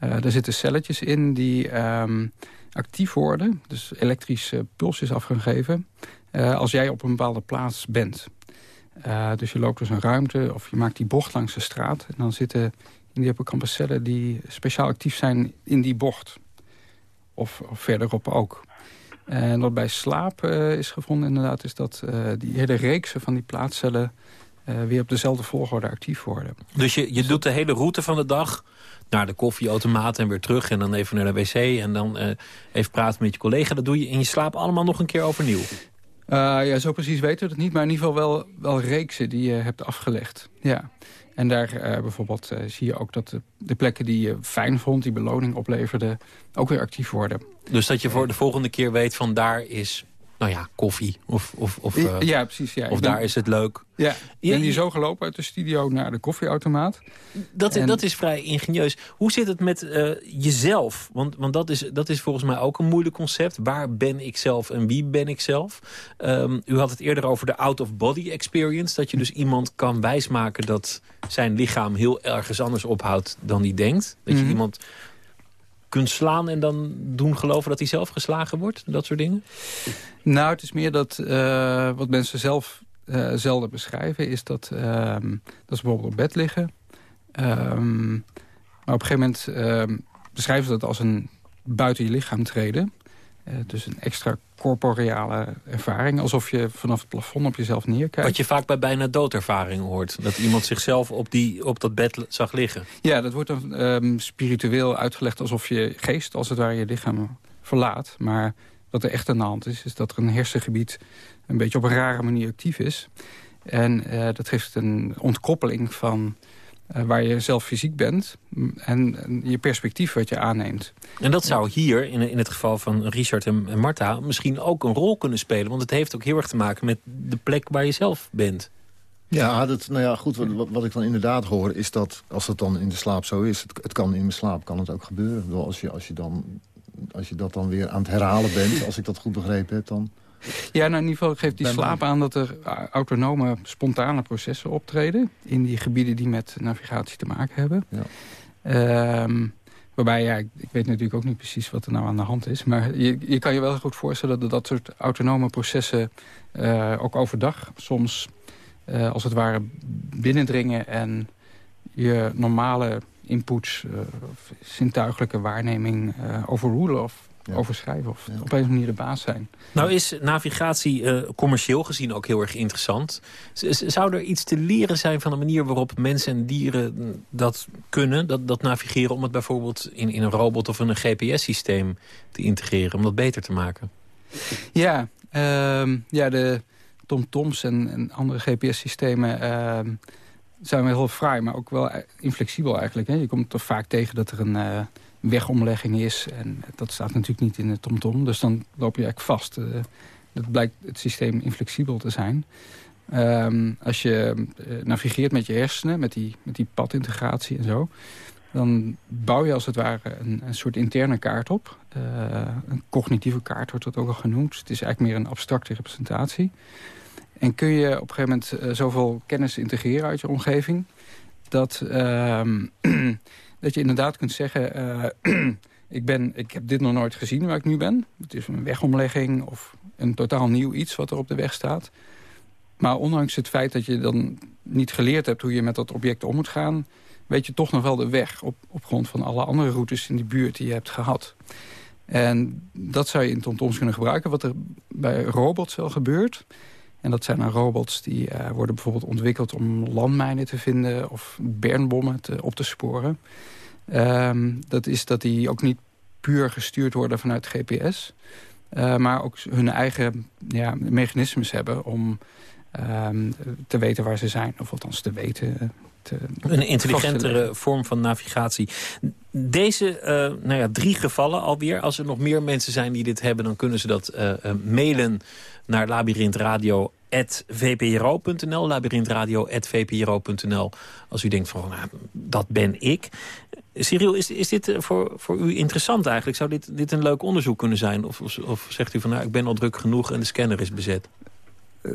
Uh, daar zitten celletjes in die um, actief worden. Dus elektrische pulsjes af gaan geven. Uh, als jij op een bepaalde plaats bent. Uh, dus je loopt dus een ruimte of je maakt die bocht langs de straat. En dan zitten in die hippocampus cellen die speciaal actief zijn in die bocht. Of, of verderop ook. En wat bij slaap is gevonden inderdaad... is dat die hele reeksen van die plaatscellen weer op dezelfde volgorde actief worden. Dus je, je doet de hele route van de dag naar de koffieautomaat en weer terug... en dan even naar de wc en dan even praten met je collega. Dat doe je in je slaap allemaal nog een keer overnieuw. Uh, ja, zo precies weten we het niet, maar in ieder geval wel, wel reeksen die je hebt afgelegd. Ja. En daar bijvoorbeeld zie je ook dat de, de, plekken die je fijn vond, die beloning opleverde, ook weer actief worden. Dus dat je voor de volgende keer weet van daar is nou ja, koffie. Of, of, of, uh, ja, precies. Ja. Of daar is het leuk. Ja, ik ben hier zo gelopen uit de studio naar de koffieautomaat. Dat, en... dat is vrij ingenieus. Hoe zit het met uh, jezelf? Want, want dat, is, dat is volgens mij ook een moeilijk concept. Waar ben ik zelf en wie ben ik zelf? Um, u had het eerder over de out-of-body experience. Dat je dus iemand kan wijsmaken dat zijn lichaam heel ergens anders ophoudt dan hij denkt. Dat je mm -hmm. iemand kunt slaan en dan doen geloven dat hij zelf geslagen wordt? Dat soort dingen? Nou, het is meer dat uh, wat mensen zelf uh, zelden beschrijven... is dat, uh, dat ze bijvoorbeeld op bed liggen. Um, maar op een gegeven moment ehm, beschrijven ze dat als een buiten je lichaam treden. Uh, dus een extra corporeale ervaring. Alsof je vanaf het plafond op jezelf neerkijkt. Wat je vaak bij bijna doodervaringen hoort. Dat iemand zichzelf op, die, op dat bed zag liggen. Ja, dat wordt dan um, spiritueel uitgelegd alsof je geest als het ware je lichaam verlaat. Maar wat er echt aan de hand is, is dat er een hersengebied een beetje op een rare manier actief is. En uh, dat geeft een ontkoppeling van waar je zelf fysiek bent en, en, je perspectief wat je aanneemt. En dat zou hier, in, in het geval van Richard en, en Marta, misschien ook een rol kunnen spelen. Want het heeft ook heel erg te maken met de plek waar je zelf bent. Ja, dat, nou ja, goed, wat, wat ik dan inderdaad hoor is dat als dat dan in de slaap zo is... het, het kan in mijn slaap, kan het ook gebeuren. Als je, als, je dan, als je dat dan weer aan het herhalen bent, als ik dat goed begrepen heb, dan... Ja, nou in ieder geval geeft die slaap aan dat er autonome, spontane processen optreden... in die gebieden die met navigatie te maken hebben. Ja. Um, waarbij, ja, ik, ik, weet natuurlijk ook niet precies wat er nou aan de hand is... maar je, je kan je wel goed voorstellen dat dat soort autonome processen... Uh, ook overdag soms uh, als het ware binnendringen... en je normale inputs, uh, zintuigelijke waarneming overrulen... of ja. overschrijven of ja. op een manier de baas zijn. Nou is navigatie uh, commercieel gezien ook heel erg interessant. Z zou er iets te leren zijn van de manier waarop mensen en dieren dat kunnen? Dat, dat navigeren om het bijvoorbeeld in, in een robot of in een GPS-systeem te integreren. Om dat beter te maken? Ja, uh, ja de TomToms en, en andere GPS-systemen... Uh, zijn wel heel fraai, maar ook wel inflexibel eigenlijk. Hè? Je komt toch vaak tegen dat er een uh, wegomlegging is. En dat staat natuurlijk niet in de TomTom. Dus dan loop je eigenlijk vast. Uh, dat blijkt het systeem inflexibel te zijn. Ehm, als je navigeert met je hersenen, met die, met die padintegratie en zo... dan bouw je als het ware een, een soort interne kaart op. een cognitieve kaart wordt dat ook al genoemd. Het is eigenlijk meer een abstracte representatie. En kun je op een gegeven moment zoveel kennis integreren uit je omgeving... dat, ehm, dat je inderdaad kunt zeggen... ik, ben, ik heb dit nog nooit gezien waar ik nu ben. Het is een wegomlegging of een totaal nieuw iets wat er op de weg staat. Maar ondanks het feit dat je dan niet geleerd hebt... hoe je met dat object om moet gaan... weet je toch nog wel de weg op, op grond van alle andere routes in die buurt die je hebt gehad. En dat zou je in TomToms kunnen gebruiken. Wat er bij robots wel gebeurt... En dat zijn dan robots die uh, worden bijvoorbeeld ontwikkeld om landmijnen te vinden... of bernbommen te, op te sporen. Um, dat is dat die ook niet puur gestuurd worden vanuit GPS... Uh, maar ook hun eigen ja, mechanismes hebben om um, te weten waar ze zijn. Of althans te weten... Te, een intelligentere vorm van navigatie. Deze uh, nou ja, drie gevallen alweer. Als er nog meer mensen zijn die dit hebben... dan kunnen ze dat uh, mailen naar labyrinthradio vpro.nl, labyrinthradio.vpro.nl. Als u denkt van, nou, dat ben ik. Cyril, is, is dit voor, voor u interessant eigenlijk? Zou dit, dit een leuk onderzoek kunnen zijn? Of, of, zegt u van, nou, ik ben al druk genoeg en de scanner is bezet?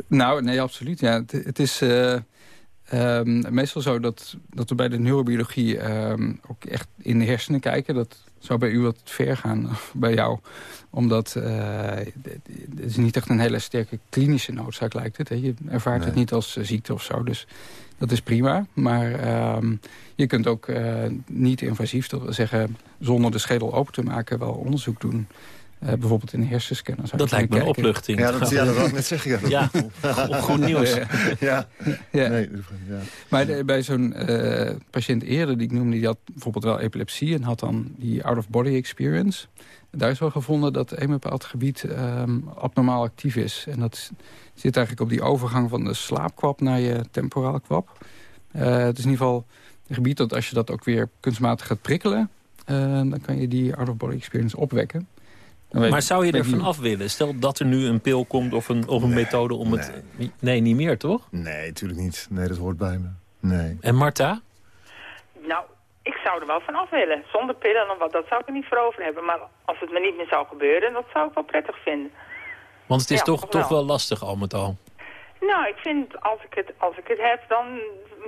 nou, nee, absoluut. Ja. Het, is... Uh... Um, meestal zo dat, dat we bij de neurobiologie um, ook echt in de hersenen kijken. Dat zou bij u wat ver gaan, bij jou. Omdat uh, het is niet echt een hele sterke klinische noodzaak lijkt het. Hè. Je ervaart het niet als ziekte of zo. Dus dat is prima. Maar um, je kunt ook niet invasief, dat wil zeggen... zonder de schedel open te maken, wel onderzoek doen... Uh, bijvoorbeeld in de hersenscanner. Dat lijkt me een opluchting. Ja, dat, ja, dat wil ik net zeggen. Ja, ja goed nieuws. ja. ja. Nee, ja. Maar bij zo'n uh, patiënt eerder die ik noemde... die had bijvoorbeeld wel epilepsie en had dan die out-of-body experience. Daar is wel gevonden dat een bepaald gebied um, abnormaal actief is. En dat zit eigenlijk op die overgang van de slaapkwap naar je temporale kwap. Uh, het is in ieder geval een gebied dat als je dat ook weer kunstmatig gaat prikkelen... dan kan je die out-of-body experience opwekken. Maar zou je er van af willen? Stel dat er nu een pil komt of een, of een methode om het... Nee, niet meer, toch? Nee, natuurlijk niet. Nee, dat hoort bij me. Nee. En Marta? Nou, ik zou er wel van af willen. Zonder pillen, wat, dat zou ik er niet voor over hebben. Maar als het me niet meer zou gebeuren, dat zou ik wel prettig vinden. Want het is toch, toch wel lastig al met al. Nou, ik vind als ik het, als ik het heb, dan,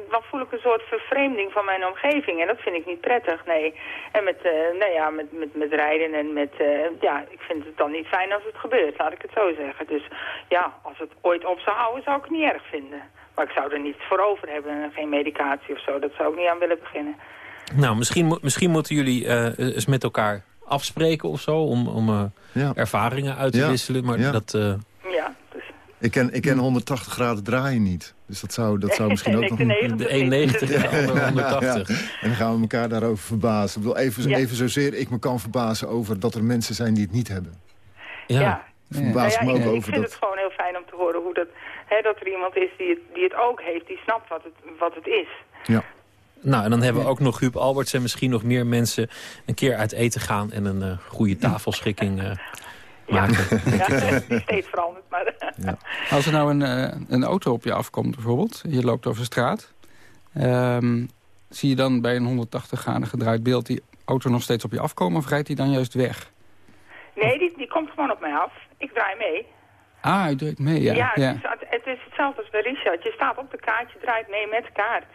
dan voel ik een soort vervreemding van mijn omgeving. En dat vind ik niet prettig, nee. En met, uh, nou ja, met, met, met rijden en met, uh, ja, ik vind het dan niet fijn als het gebeurt, laat ik het zo zeggen. Dus ja, als het ooit op zou houden, zou ik het niet erg vinden. Maar ik zou er niets voor over hebben, geen medicatie of zo. Dat zou ik niet aan willen beginnen. Nou, misschien, misschien moeten jullie uh, eens met elkaar afspreken of zo, om, om ja. ervaringen uit te ja. wisselen. Maar ja. dat... ik ken, ik ken 180 graden draaien niet. Dus dat zou, dat zou misschien ook nog... De 190 en de 180. Ja. En dan gaan we elkaar daarover verbazen. Ik bedoel, even, ja. even zozeer ik me kan verbazen over dat er mensen zijn die het niet hebben. Ja. ja. Verbaas ja, me ook ik, over ik vind dat... het gewoon heel fijn om te horen hoe dat, hè, dat er iemand is die het, die het ook heeft. Die snapt wat het, wat het is. Ja. Nou, en dan hebben we ook nog Huub Alberts en misschien nog meer mensen... een keer uit eten gaan en een uh, goede tafelschikking uh, maken. Ja, steeds veranderd. Maar ja. Als er nou een, uh, een auto op je afkomt bijvoorbeeld, je loopt over straat... Um, zie je dan bij een 180 graden gedraaid beeld die auto nog steeds op je afkomen... of rijdt die dan juist weg? Nee, die, die komt gewoon op mij af. Ik draai mee. Ah, u draait mee, ja. Ja, het, Is, het is hetzelfde als bij Richard. Je staat op de kaart, je draait mee met de kaart.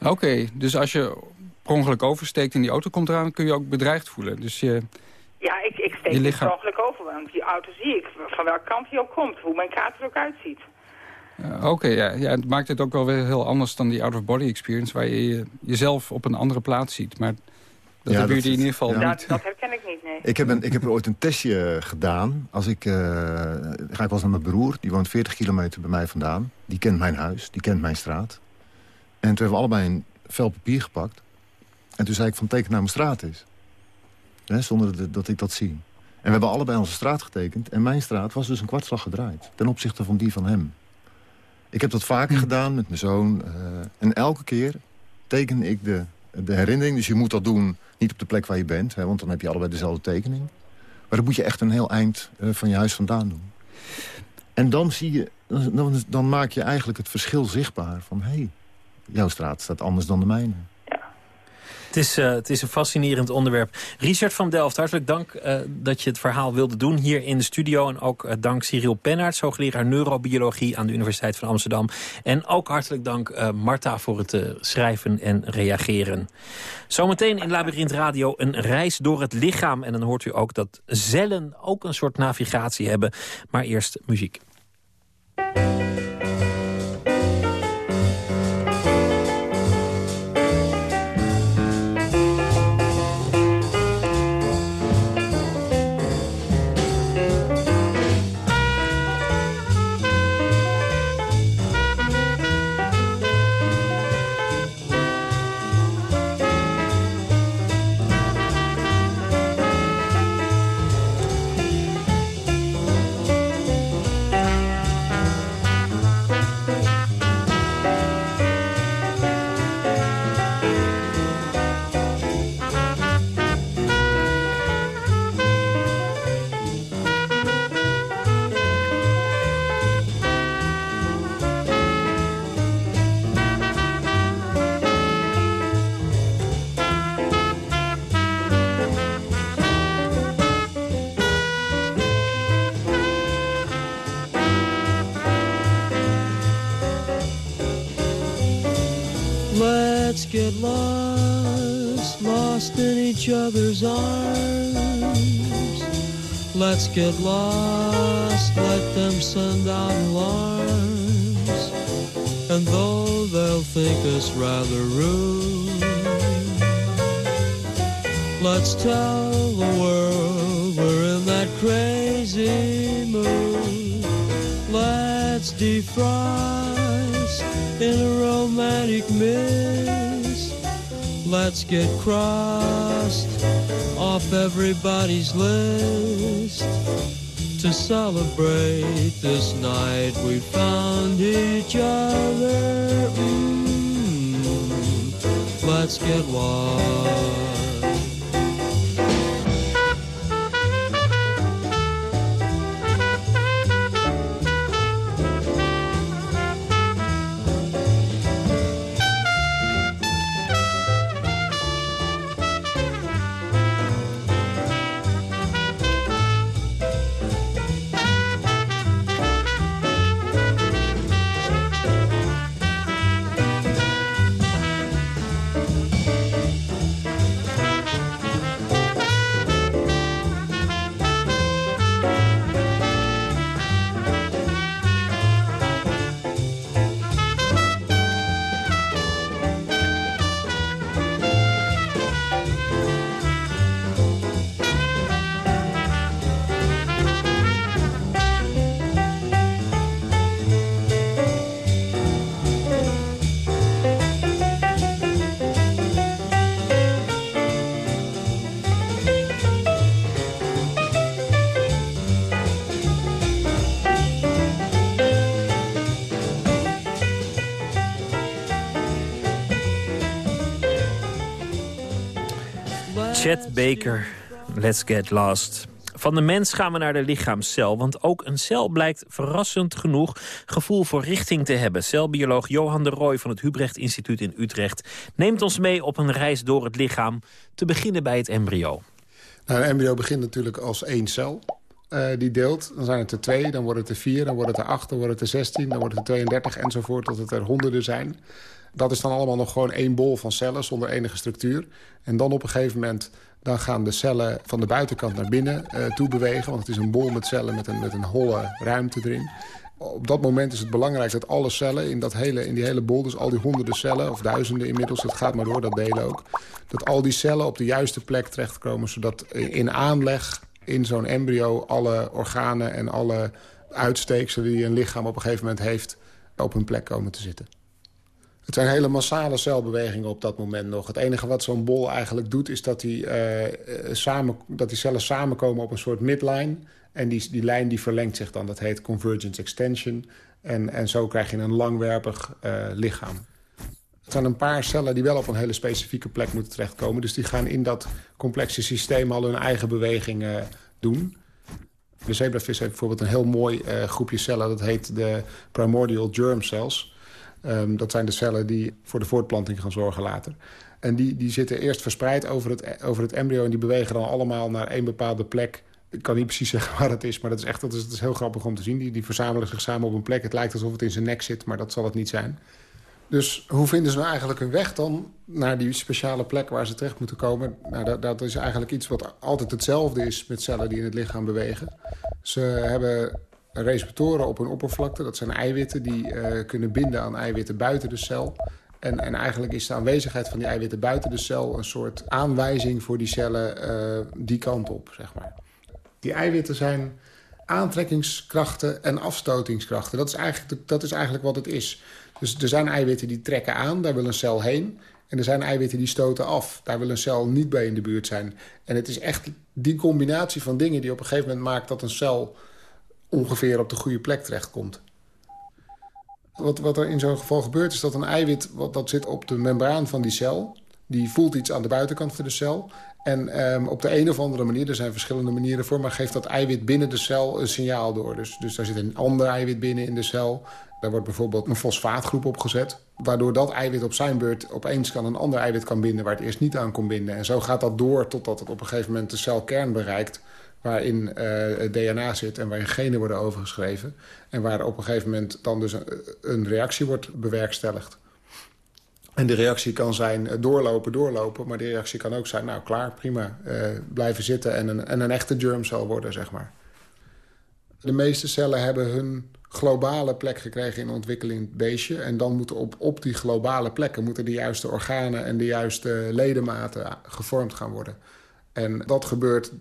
Oké, okay, dus als je per ongeluk oversteekt en die auto komt eraan... kun je ook bedreigd voelen. Dus je... Ja, ik, ik steek niet mogelijk over, want die auto zie ik van welke kant hij ook komt, hoe mijn kaart er ook uitziet. Uh, Oké, okay, ja. ja. Het maakt het ook wel weer heel anders dan die out-of-body experience... waar je jezelf op een andere plaats ziet. Maar dat ja, hebben jullie in ieder geval ja. niet. Dat, dat herken ik niet, nee. Ik heb, een, ik heb er ooit een testje gedaan. Als ik, uh, ga ik wel eens naar mijn broer, die woont 40 kilometer bij mij vandaan. Die kent mijn huis, die kent mijn straat. En toen hebben we allebei een vel papier gepakt. En toen zei ik van teken naar mijn straat is. Hè, zonder dat ik dat zie. En we hebben allebei onze straat getekend. En mijn straat was dus een kwartslag gedraaid. Ten opzichte van die van hem. Ik heb dat vaker gedaan met mijn zoon. Uh, en elke keer teken ik de, de herinnering. Dus je moet dat doen niet op de plek waar je bent. Hè, want dan heb je allebei dezelfde tekening. Maar dat moet je echt een heel eind uh, van je huis vandaan doen. En dan, zie je, dan, dan maak je eigenlijk het verschil zichtbaar. Van, hé, hey, jouw straat staat anders dan de mijne. Het is, uh, het is een fascinerend onderwerp. Richard van Delft, hartelijk dank uh, dat je het verhaal wilde doen hier in de studio. En ook uh, dank Cyril Pennaert, hoogleraar neurobiologie aan de Universiteit van Amsterdam. En ook hartelijk dank Marta voor het schrijven en reageren. Zometeen in Labyrinth Radio een reis door het lichaam. En dan hoort u ook dat cellen ook een soort navigatie hebben. Maar eerst muziek. Get lost, lost in each other's arms. Let's get lost, let them send out alarms. And though they'll think us rather rude, let's tell the world we're in that crazy mood. Let's defrost in a romantic let's get crossed off everybody's list to celebrate this night we found each other. Mm, let's get lost. Chet Baker, Let's Get Lost. Van de mens gaan we naar de lichaamscel, want ook een cel blijkt verrassend genoeg gevoel voor richting te hebben. Celbioloog Johan de Rooij van het Hubrecht Instituut in Utrecht neemt ons mee op een reis door het lichaam, te beginnen bij het embryo. Nou, een embryo begint natuurlijk als één cel. Uh, die deelt, dan zijn het er twee, dan wordt het er vier, dan wordt het er acht, dan wordt het er zestien, dan wordt het er 32 enzovoort tot het er honderden zijn. Dat is dan allemaal nog gewoon één bol van cellen zonder enige structuur. En dan op een gegeven moment dan gaan de cellen van de buitenkant naar binnen uh, toe bewegen. Want het is een bol met cellen met een, met een holle ruimte erin. Op dat moment is het belangrijk dat alle cellen in, dat hele, in die hele bol... dus al die honderden cellen, of duizenden inmiddels, het gaat maar door, dat delen ook... dat al die cellen op de juiste plek terechtkomen... zodat in aanleg in zo'n embryo alle organen en alle uitsteekselen... die een lichaam op een gegeven moment heeft, op hun plek komen te zitten. Het zijn hele massale celbewegingen op dat moment nog. Het enige wat zo'n bol eigenlijk doet... is dat die, uh, samen, dat die cellen samenkomen op een soort midline. En die, die lijn die verlengt zich dan. Dat heet convergence extension. En, en zo krijg je een langwerpig uh, lichaam. Het zijn een paar cellen die wel op een hele specifieke plek moeten terechtkomen. Dus die gaan in dat complexe systeem al hun eigen bewegingen doen. De zebravis heeft bijvoorbeeld een heel mooi groepje cellen. Dat heet de primordial germ cells. Um, dat zijn de cellen die voor de voortplanting gaan zorgen later. En die, die zitten eerst verspreid over het, over het embryo... en die bewegen dan allemaal naar één bepaalde plek. Ik kan niet precies zeggen waar het is, maar dat is echt dat is, dat is heel grappig om te zien. Die, die verzamelen zich samen op een plek. Het lijkt alsof het in zijn nek zit, maar dat zal het niet zijn. Dus hoe vinden ze nou eigenlijk hun weg dan naar die speciale plek waar ze terecht moeten komen? Nou, dat, dat is eigenlijk iets wat altijd hetzelfde is met cellen die in het lichaam bewegen. Ze hebben receptoren op hun oppervlakte. Dat zijn eiwitten die uh, kunnen binden aan eiwitten buiten de cel. En, en, eigenlijk is de aanwezigheid van die eiwitten buiten de cel... een soort aanwijzing voor die cellen uh, die kant op, zeg maar. Die eiwitten zijn aantrekkingskrachten en afstotingskrachten. Dat is eigenlijk, dat is eigenlijk wat het is. Dus er zijn eiwitten die trekken aan, daar wil een cel heen. En er zijn eiwitten die stoten af. Daar wil een cel niet bij in de buurt zijn. En het is echt die combinatie van dingen die op een gegeven moment maakt... dat een cel ongeveer op de goede plek terechtkomt. Wat, wat er in zo'n geval gebeurt is dat een eiwit... Wat, dat zit op de membraan van die cel... die voelt iets aan de buitenkant van de cel... En um, op de een of andere manier, er zijn verschillende manieren voor... maar geeft dat eiwit binnen de cel een signaal door. Dus, dus daar zit een ander eiwit binnen in de cel. Daar wordt bijvoorbeeld een fosfaatgroep opgezet. Waardoor dat eiwit op zijn beurt opeens kan een ander eiwit kan binden... waar het eerst niet aan kon binden. En zo gaat dat door totdat het op een gegeven moment de celkern bereikt... waarin het DNA zit en waarin genen worden overgeschreven. En waar op een gegeven moment dan dus een, reactie wordt bewerkstelligd. En de reactie kan zijn uh, doorlopen, doorlopen. Maar de reactie kan ook zijn, nou klaar, prima, uh, blijven zitten... En een, en een echte germcel worden, zeg maar. De meeste cellen hebben hun globale plek gekregen in ontwikkeling beestje. En dan moeten op, op die globale plekken moeten de juiste organen en de juiste ledematen gevormd gaan worden. En dat gebeurt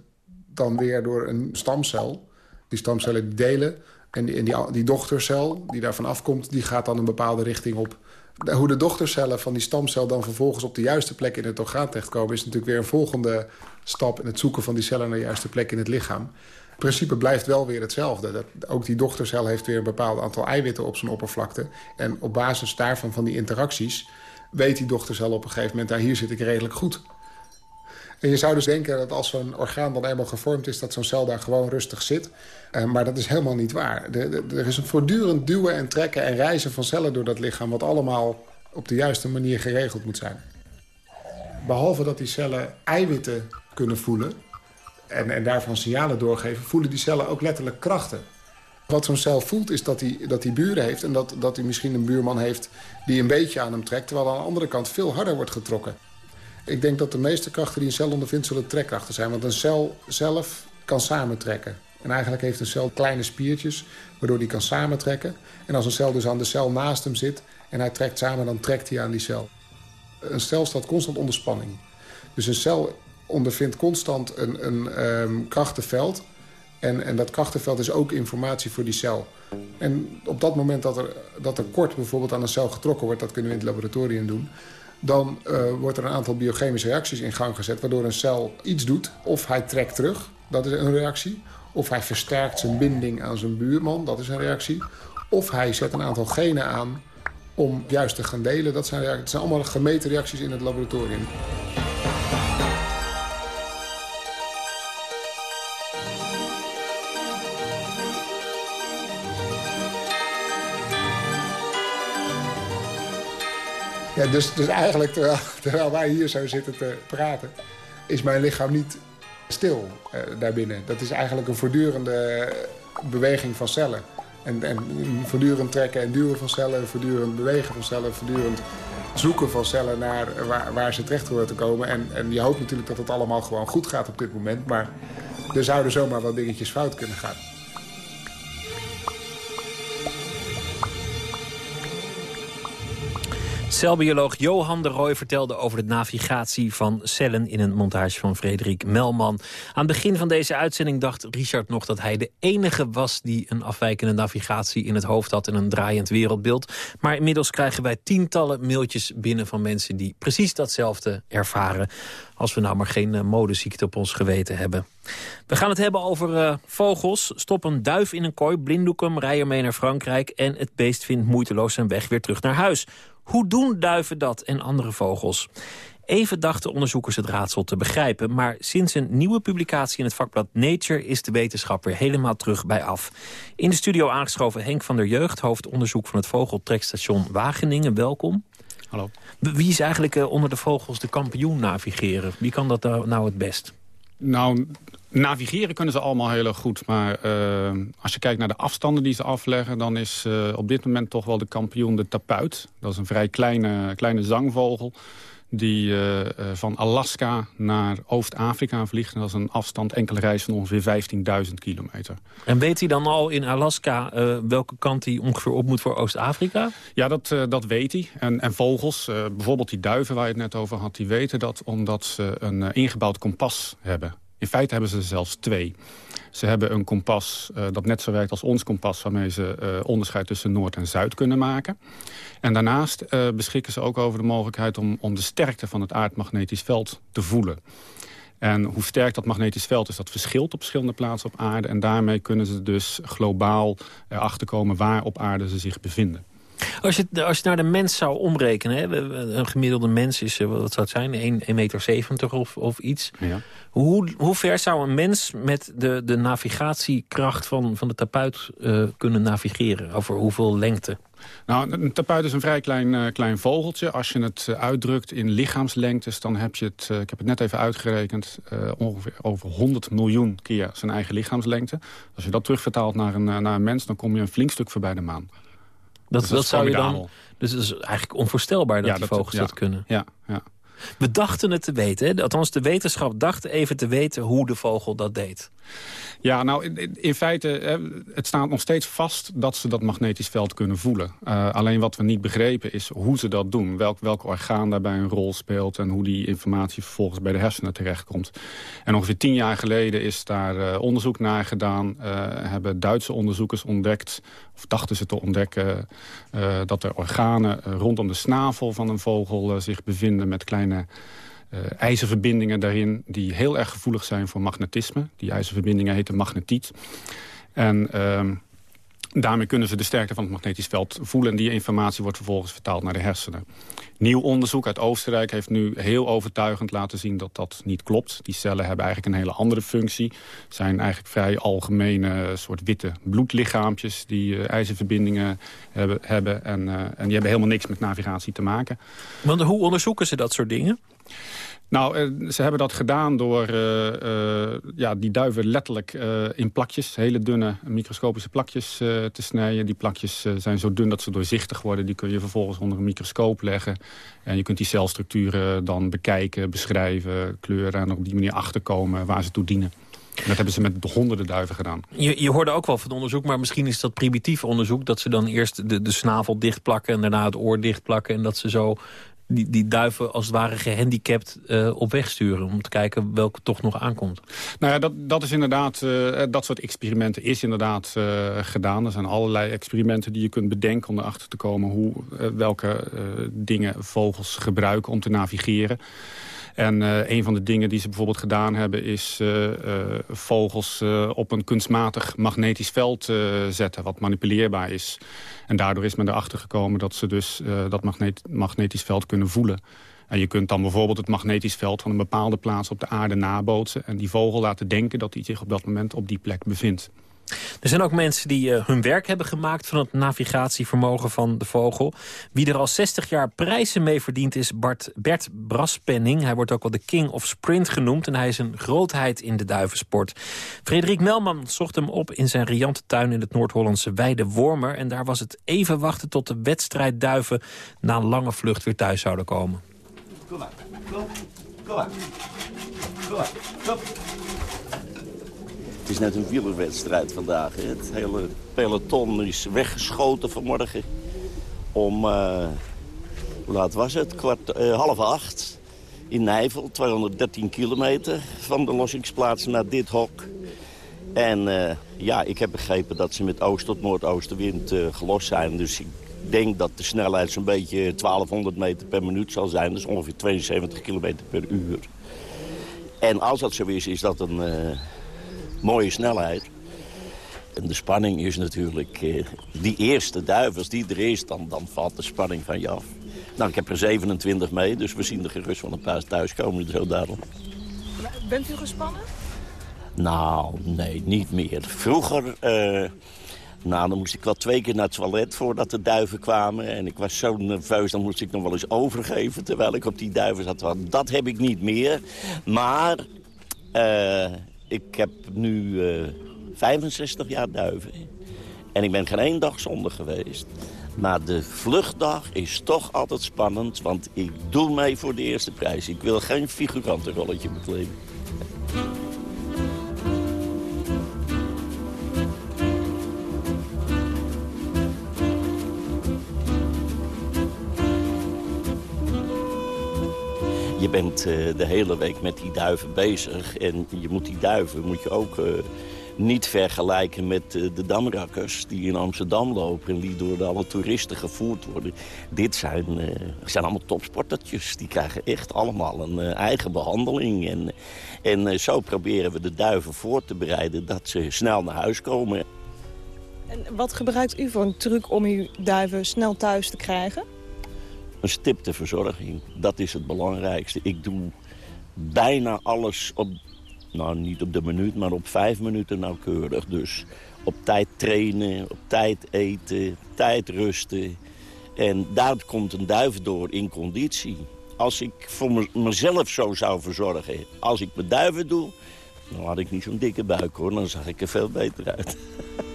dan weer door een stamcel. Die stamcellen delen. En die, die, die dochtercel die daarvan afkomt, die gaat dan een bepaalde richting op. Hoe de dochtercellen van die stamcel dan vervolgens op de juiste plek in het orgaan terechtkomen... is natuurlijk weer een volgende stap in het zoeken van die cellen naar de juiste plek in het lichaam. Het principe blijft wel weer hetzelfde. Dat, ook die dochtercel heeft weer een bepaald aantal eiwitten op zijn oppervlakte. En op basis daarvan, van die interacties... weet die dochtercel op een gegeven moment... nou, hier zit ik redelijk goed. En je zou dus denken dat als zo'n orgaan dan eenmaal gevormd is... dat zo'n cel daar gewoon rustig zit. Uh, maar dat is helemaal niet waar. Er is een voortdurend duwen en trekken en reizen van cellen door dat lichaam... wat allemaal op de juiste manier geregeld moet zijn. Behalve dat die cellen eiwitten kunnen voelen en, en daarvan signalen doorgeven... voelen die cellen ook letterlijk krachten. Wat zo'n cel voelt is dat hij, dat hij buren heeft... en dat, dat hij misschien een buurman heeft die een beetje aan hem trekt... terwijl aan de andere kant veel harder wordt getrokken. Ik denk dat de meeste krachten die een cel ondervindt zullen trekkrachten zijn. Want een cel zelf kan samentrekken. En eigenlijk heeft een cel kleine spiertjes waardoor die kan samentrekken. En als een cel dus aan de cel naast hem zit en hij trekt samen, dan trekt hij aan die cel. Een cel staat constant onder spanning. Dus een cel ondervindt constant een, een um, krachtenveld. En, en dat krachtenveld is ook informatie voor die cel. En op dat moment dat er, dat er kort bijvoorbeeld aan een cel getrokken wordt... dat kunnen we in het laboratorium doen... dan uh, wordt er een aantal biochemische reacties in gang gezet... waardoor een cel iets doet. Of hij trekt terug, dat is een reactie. Of hij versterkt zijn binding aan zijn buurman, dat is een reactie. Of hij zet een aantal genen aan om juist te gaan delen. Dat zijn, het zijn allemaal gemeten reacties in het laboratorium. Ja, dus, dus eigenlijk, terwijl, terwijl wij hier zo zitten te praten... is mijn lichaam niet stil uh, daarbinnen. Dat is eigenlijk een voortdurende beweging van cellen. En, en voortdurend trekken en duwen van cellen, voortdurend bewegen van cellen... voortdurend zoeken van cellen naar waar, waar ze terecht horen te komen. En, en je hoopt natuurlijk dat het allemaal gewoon goed gaat op dit moment. Maar er zouden zomaar wat dingetjes fout kunnen gaan. Celbioloog Johan de Rooij vertelde over de navigatie van cellen... in een montage van Frederik Melman. Aan het begin van deze uitzending dacht Richard nog dat hij de enige was... die een afwijkende navigatie in het hoofd had in een draaiend wereldbeeld. Maar inmiddels krijgen wij tientallen mailtjes binnen van mensen... die precies datzelfde ervaren. Als we nou maar geen uh, modeziekte op ons geweten hebben. We gaan het hebben over uh, vogels. Stop een duif in een kooi, blinddoek hem, rij ermee naar Frankrijk... en het beest vindt moeiteloos zijn weg weer terug naar huis. Hoe doen duiven dat en andere vogels? Even dachten onderzoekers het raadsel te begrijpen. Maar sinds een nieuwe publicatie in het vakblad Nature... is de wetenschap weer helemaal terug bij af. In de studio aangeschoven Henk van der Jeugd... hoofdonderzoek van het Vogeltrekstation Wageningen. Welkom. Hallo. Wie is eigenlijk eh, onder de vogels de kampioen navigeren? Wie kan dat nou, nou het best? Nou, navigeren kunnen ze allemaal heel goed. Maar uh, als je kijkt naar de afstanden die ze afleggen... dan is uh, op dit moment toch wel de kampioen de tapuit. Dat is een vrij kleine, kleine zangvogel die uh, van Alaska naar Oost-Afrika vliegt. En dat is een afstand, enkele reis van ongeveer 15.000 kilometer. En weet hij dan al in Alaska uh, welke kant hij ongeveer op moet voor Oost-Afrika? Ja, dat, dat weet hij. En, en vogels, bijvoorbeeld die duiven waar je het net over had... die weten dat omdat ze een ingebouwd kompas hebben. In feite hebben ze zelfs twee. Ze hebben een kompas uh, dat net zo werkt als ons kompas... waarmee ze uh, onderscheid tussen Noord en Zuid kunnen maken. En daarnaast uh, beschikken ze ook over de mogelijkheid... Om, om de sterkte van het aardmagnetisch veld te voelen. En hoe sterk dat magnetisch veld is, dat verschilt op verschillende plaatsen op aarde. En daarmee kunnen ze dus globaal erachter komen waar op aarde ze zich bevinden. Als je, als je naar de mens zou omrekenen, hè, een gemiddelde mens is, wat zou het zijn, 1,70 meter of, of iets. Ja. Hoe, hoe ver zou een mens met de, de navigatiekracht van, van de tapuit uh, kunnen navigeren? Over hoeveel lengte? Nou, een tapuit is een vrij klein, uh, klein vogeltje. Als je het uitdrukt in lichaamslengtes, dan heb je het, uh, ik heb het net even uitgerekend, ongeveer over 100 miljoen keer zijn eigen lichaamslengte. Als je dat terugvertaalt naar een, naar een mens, dan kom je een flink stuk voorbij de maan. Dat, dus dat, dat zou je dan, dus het is eigenlijk onvoorstelbaar dat ja, die vogels dat, ja, kunnen. Ja, ja. We dachten het te weten. Hè? Althans, de wetenschap dacht even te weten hoe de vogel dat deed. Ja, nou, in, in feite, het staat nog steeds vast dat ze dat magnetisch veld kunnen voelen. Uh, alleen wat we niet begrepen is hoe ze dat doen. Welk, welk orgaan daarbij een rol speelt en hoe die informatie vervolgens bij de hersenen terechtkomt. En ongeveer tien jaar geleden is daar uh, onderzoek naar gedaan. Uh, hebben Duitse onderzoekers ontdekt, of dachten ze te ontdekken, dat er organen rondom de snavel van een vogel zich bevinden met kleine ijzerverbindingen daarin die heel erg gevoelig zijn voor magnetisme. Die ijzerverbindingen heten magnetiet. En uh, daarmee kunnen ze de sterkte van het magnetisch veld voelen. En die informatie wordt vervolgens vertaald naar de hersenen. Nieuw onderzoek uit Oostenrijk heeft nu heel overtuigend laten zien dat dat niet klopt. Die cellen hebben eigenlijk een hele andere functie. zijn eigenlijk vrij algemene soort witte bloedlichaampjes die uh, ijzerverbindingen hebben. hebben en, en die hebben helemaal niks met navigatie te maken. Want hoe onderzoeken ze dat soort dingen? Nou, ze hebben dat gedaan door uh, uh, ja, die duiven letterlijk in plakjes, hele dunne microscopische plakjes te snijden. Die plakjes zijn zo dun dat ze doorzichtig worden. Die kun je vervolgens onder een microscoop leggen. En je kunt die celstructuren dan bekijken, beschrijven, kleuren... en op die manier achterkomen waar ze toe dienen. En dat hebben ze met honderden duiven gedaan. Je, je hoorde ook wel van onderzoek, maar misschien is dat primitief onderzoek... dat ze dan eerst de, de snavel dichtplakken en daarna het oor dichtplakken... en dat ze zo die, die duiven als het ware gehandicapt uh, op weg sturen... om te kijken welke toch nog aankomt. Nou ja, dat, dat is inderdaad, uh, dat soort experimenten is inderdaad uh, gedaan. Er zijn allerlei experimenten die je kunt bedenken om erachter te komen... Hoe, welke dingen vogels gebruiken om te navigeren. En uh, een van de dingen die ze bijvoorbeeld gedaan hebben... is uh, uh, vogels op een kunstmatig magnetisch veld zetten... wat manipuleerbaar is. En daardoor is men erachter gekomen dat ze dus dat magnet magnetisch veld kunnen voelen. En je kunt dan bijvoorbeeld het magnetisch veld van een bepaalde plaats op de aarde nabootsen... en die vogel laten denken dat hij zich op dat moment op die plek bevindt. Er zijn ook mensen die uh, hun werk hebben gemaakt van het navigatievermogen van de vogel. Wie er al 60 jaar prijzen mee verdient is Bart, Bert Braspenning. Hij wordt ook wel de King of Sprint genoemd en hij is een grootheid in de duivensport. Frederik Melman zocht hem op in zijn riante tuin in het Noord-Hollandse Weide Wormer. En daar was het even wachten tot de wedstrijdduiven na een lange vlucht weer thuis zouden komen. Kom maar, kom, kom maar. Kom kom. Is net een wielerwedstrijd vandaag. Het hele peloton is weggeschoten vanmorgen. Om, hoe laat was het? Kwart, uh, half acht. In Nijvel, 213 kilometer van de lossingsplaats naar dit hok. En uh, ja, ik heb begrepen dat ze met oost tot noordoostenwind gelost zijn. Dus ik denk dat de snelheid zo'n beetje 1200 meter per minuut zal zijn. Dus ongeveer 72 kilometer per uur. En als dat zo is, is dat een mooie snelheid. En de spanning is natuurlijk... eh, die eerste duif, als die er is, dan, dan valt de spanning van je af. Nou, ik heb er 27 mee, dus we zien er gerust van een paar thuiskomen zo dadelijk. Bent u gespannen? Nou, nee, niet meer. Vroeger, eh, nou, dan moest ik wel twee keer naar het toilet voordat de duiven kwamen. En ik was zo nerveus, dan moest ik nog wel eens overgeven terwijl ik op die duiven zat. Dat heb ik niet meer. Maar eh, ik heb nu eh, 65 jaar duiven. En ik ben geen één dag zonder geweest. Maar de vluchtdag is toch altijd spannend, want ik doe mee voor de eerste prijs. Ik wil geen figurantenrolletje bekleden. Je bent eh, de hele week met die duiven bezig. En je moet die duiven moet je ook eh, niet vergelijken met eh, de damrakkers... die in Amsterdam lopen en die door alle toeristen gevoerd worden. Dit zijn, zijn allemaal topsportertjes. Die krijgen echt allemaal een eigen behandeling. En, en zo proberen we de duiven voor te bereiden dat ze snel naar huis komen. En wat gebruikt u voor een truc om uw duiven snel thuis te krijgen? Een stipte verzorging, dat is het belangrijkste. Ik doe bijna alles op, nou niet op de minuut, maar op vijf minuten nauwkeurig. Dus op tijd trainen, op tijd eten, tijd rusten. En daar komt een duif door in conditie. Als ik voor me- mezelf zo zou verzorgen, als ik mijn duiven doe... dan had ik niet zo'n dikke buik hoor, dan zag ik er veel beter uit.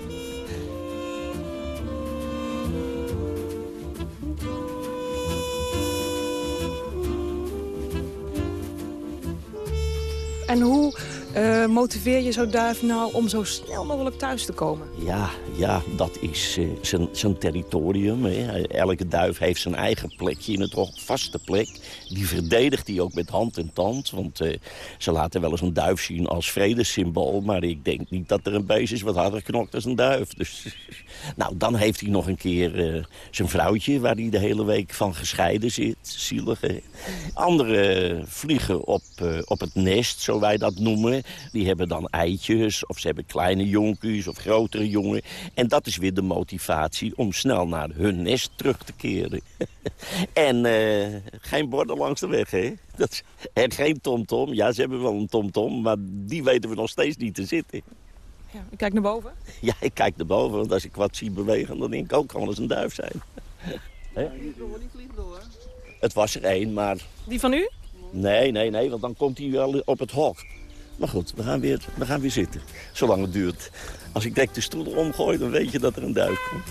En hoe eh, motiveer je zo'n duif nou om zo snel mogelijk thuis te komen? Ja, ja, dat is eh, zijn, territorium. Hè. Elke duif heeft zijn eigen plekje in het vaste plek. Die verdedigt hij ook met hand en tand. Want eh, ze laten wel eens een duif zien als vredessymbool. Maar ik denk niet dat er een beest is wat harder knokt als een duif. Dus, nou, dan heeft hij nog een keer zijn vrouwtje... waar hij de hele week van gescheiden zit. Zielig, hè. Anderen vliegen op, op het nest, zo wij dat noemen. Die hebben dan eitjes, of ze hebben kleine jonkies of grotere jongen. En dat is weer de motivatie om snel naar hun nest terug te keren. en eh, geen borden langs de weg, hè? Dat is, en geen tomtom. Ja, ze hebben wel een tomtom, maar die weten we nog steeds niet te zitten. Ja, ik kijk naar boven. Ja, ik kijk naar boven, want als ik wat zie bewegen... dan denk ik ook, kan wel eens een duif zijn. Hè? Het was er één, maar Die van u? Nee, nee, nee, want dan komt hij wel op het hok. Maar goed, we gaan weer, we gaan weer zitten. Zolang het duurt. Als ik direct de stoel omgooi, dan weet je dat er een duif komt.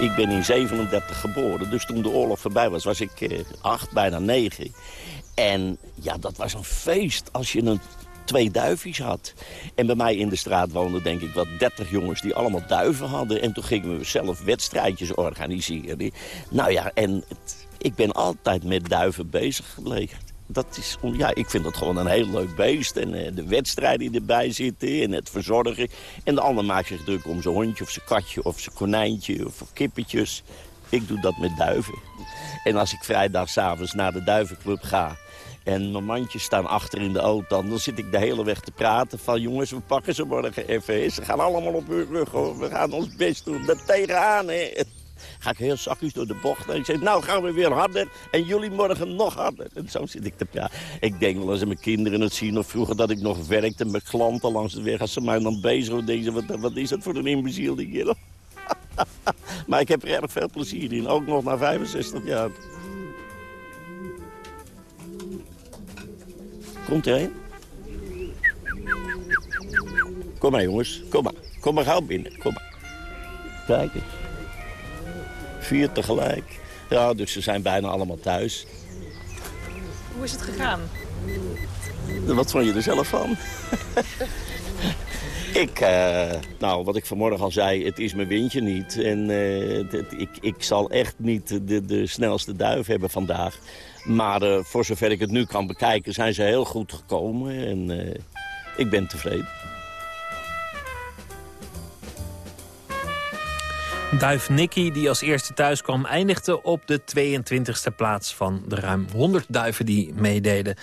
ik ben in 37 geboren, dus toen de oorlog voorbij was, was ik eh, acht, bijna negen. En ja, dat was een feest als je een twee duifjes had. En bij mij in de straat woonden denk ik wat 30 jongens die allemaal duiven hadden. En toen gingen we zelf wedstrijdjes organiseren. Nou ja, en ik ben altijd met duiven bezig gebleven. Dat is, ja, ik vind dat gewoon een heel leuk beest. En eh, de wedstrijden die erbij zitten en het verzorgen. En de ander maakt zich druk om zijn hondje of zijn katje of zijn konijntje of kippetjes. Ik doe dat met duiven. En als ik vrijdagsavonds naar de duivenclub ga... en mijn mandjes staan achter in de auto... dan zit ik de hele weg te praten van... jongens, we pakken ze morgen even. Ze gaan allemaal op hun rug, hoor. We gaan ons best doen. Daar tegenaan, hè. Ga ik heel zachtjes door de bocht. En ik zeg, nou gaan we weer harder. En jullie morgen nog harder. En zo zit ik te praten. Ik denk wel eens aan mijn kinderen het zien... of vroeger dat ik nog werkte met klanten langs de weg. Als ze mij dan bezig denken wat, wat is dat voor een imbeciel, die kerel? maar ik heb er erg veel plezier in. Ook nog na 65 jaar. Komt er een? Kom maar, jongens. Kom maar. Kom maar gauw binnen. Kom maar. Kijk eens. Vier tegelijk. Ja, dus ze zijn bijna allemaal thuis. Hoe is het gegaan? Wat vond je er zelf van? ik, eh, nou, wat ik vanmorgen al zei, het is mijn windje niet. En eh, ik, ik zal echt niet de, de snelste duif hebben vandaag. Maar eh, voor zover ik het nu kan bekijken, zijn ze heel goed gekomen. En ik ben tevreden. Duif Nicky, die als eerste thuis kwam, eindigde op de 22e plaats van de ruim 100 duiven die meededen.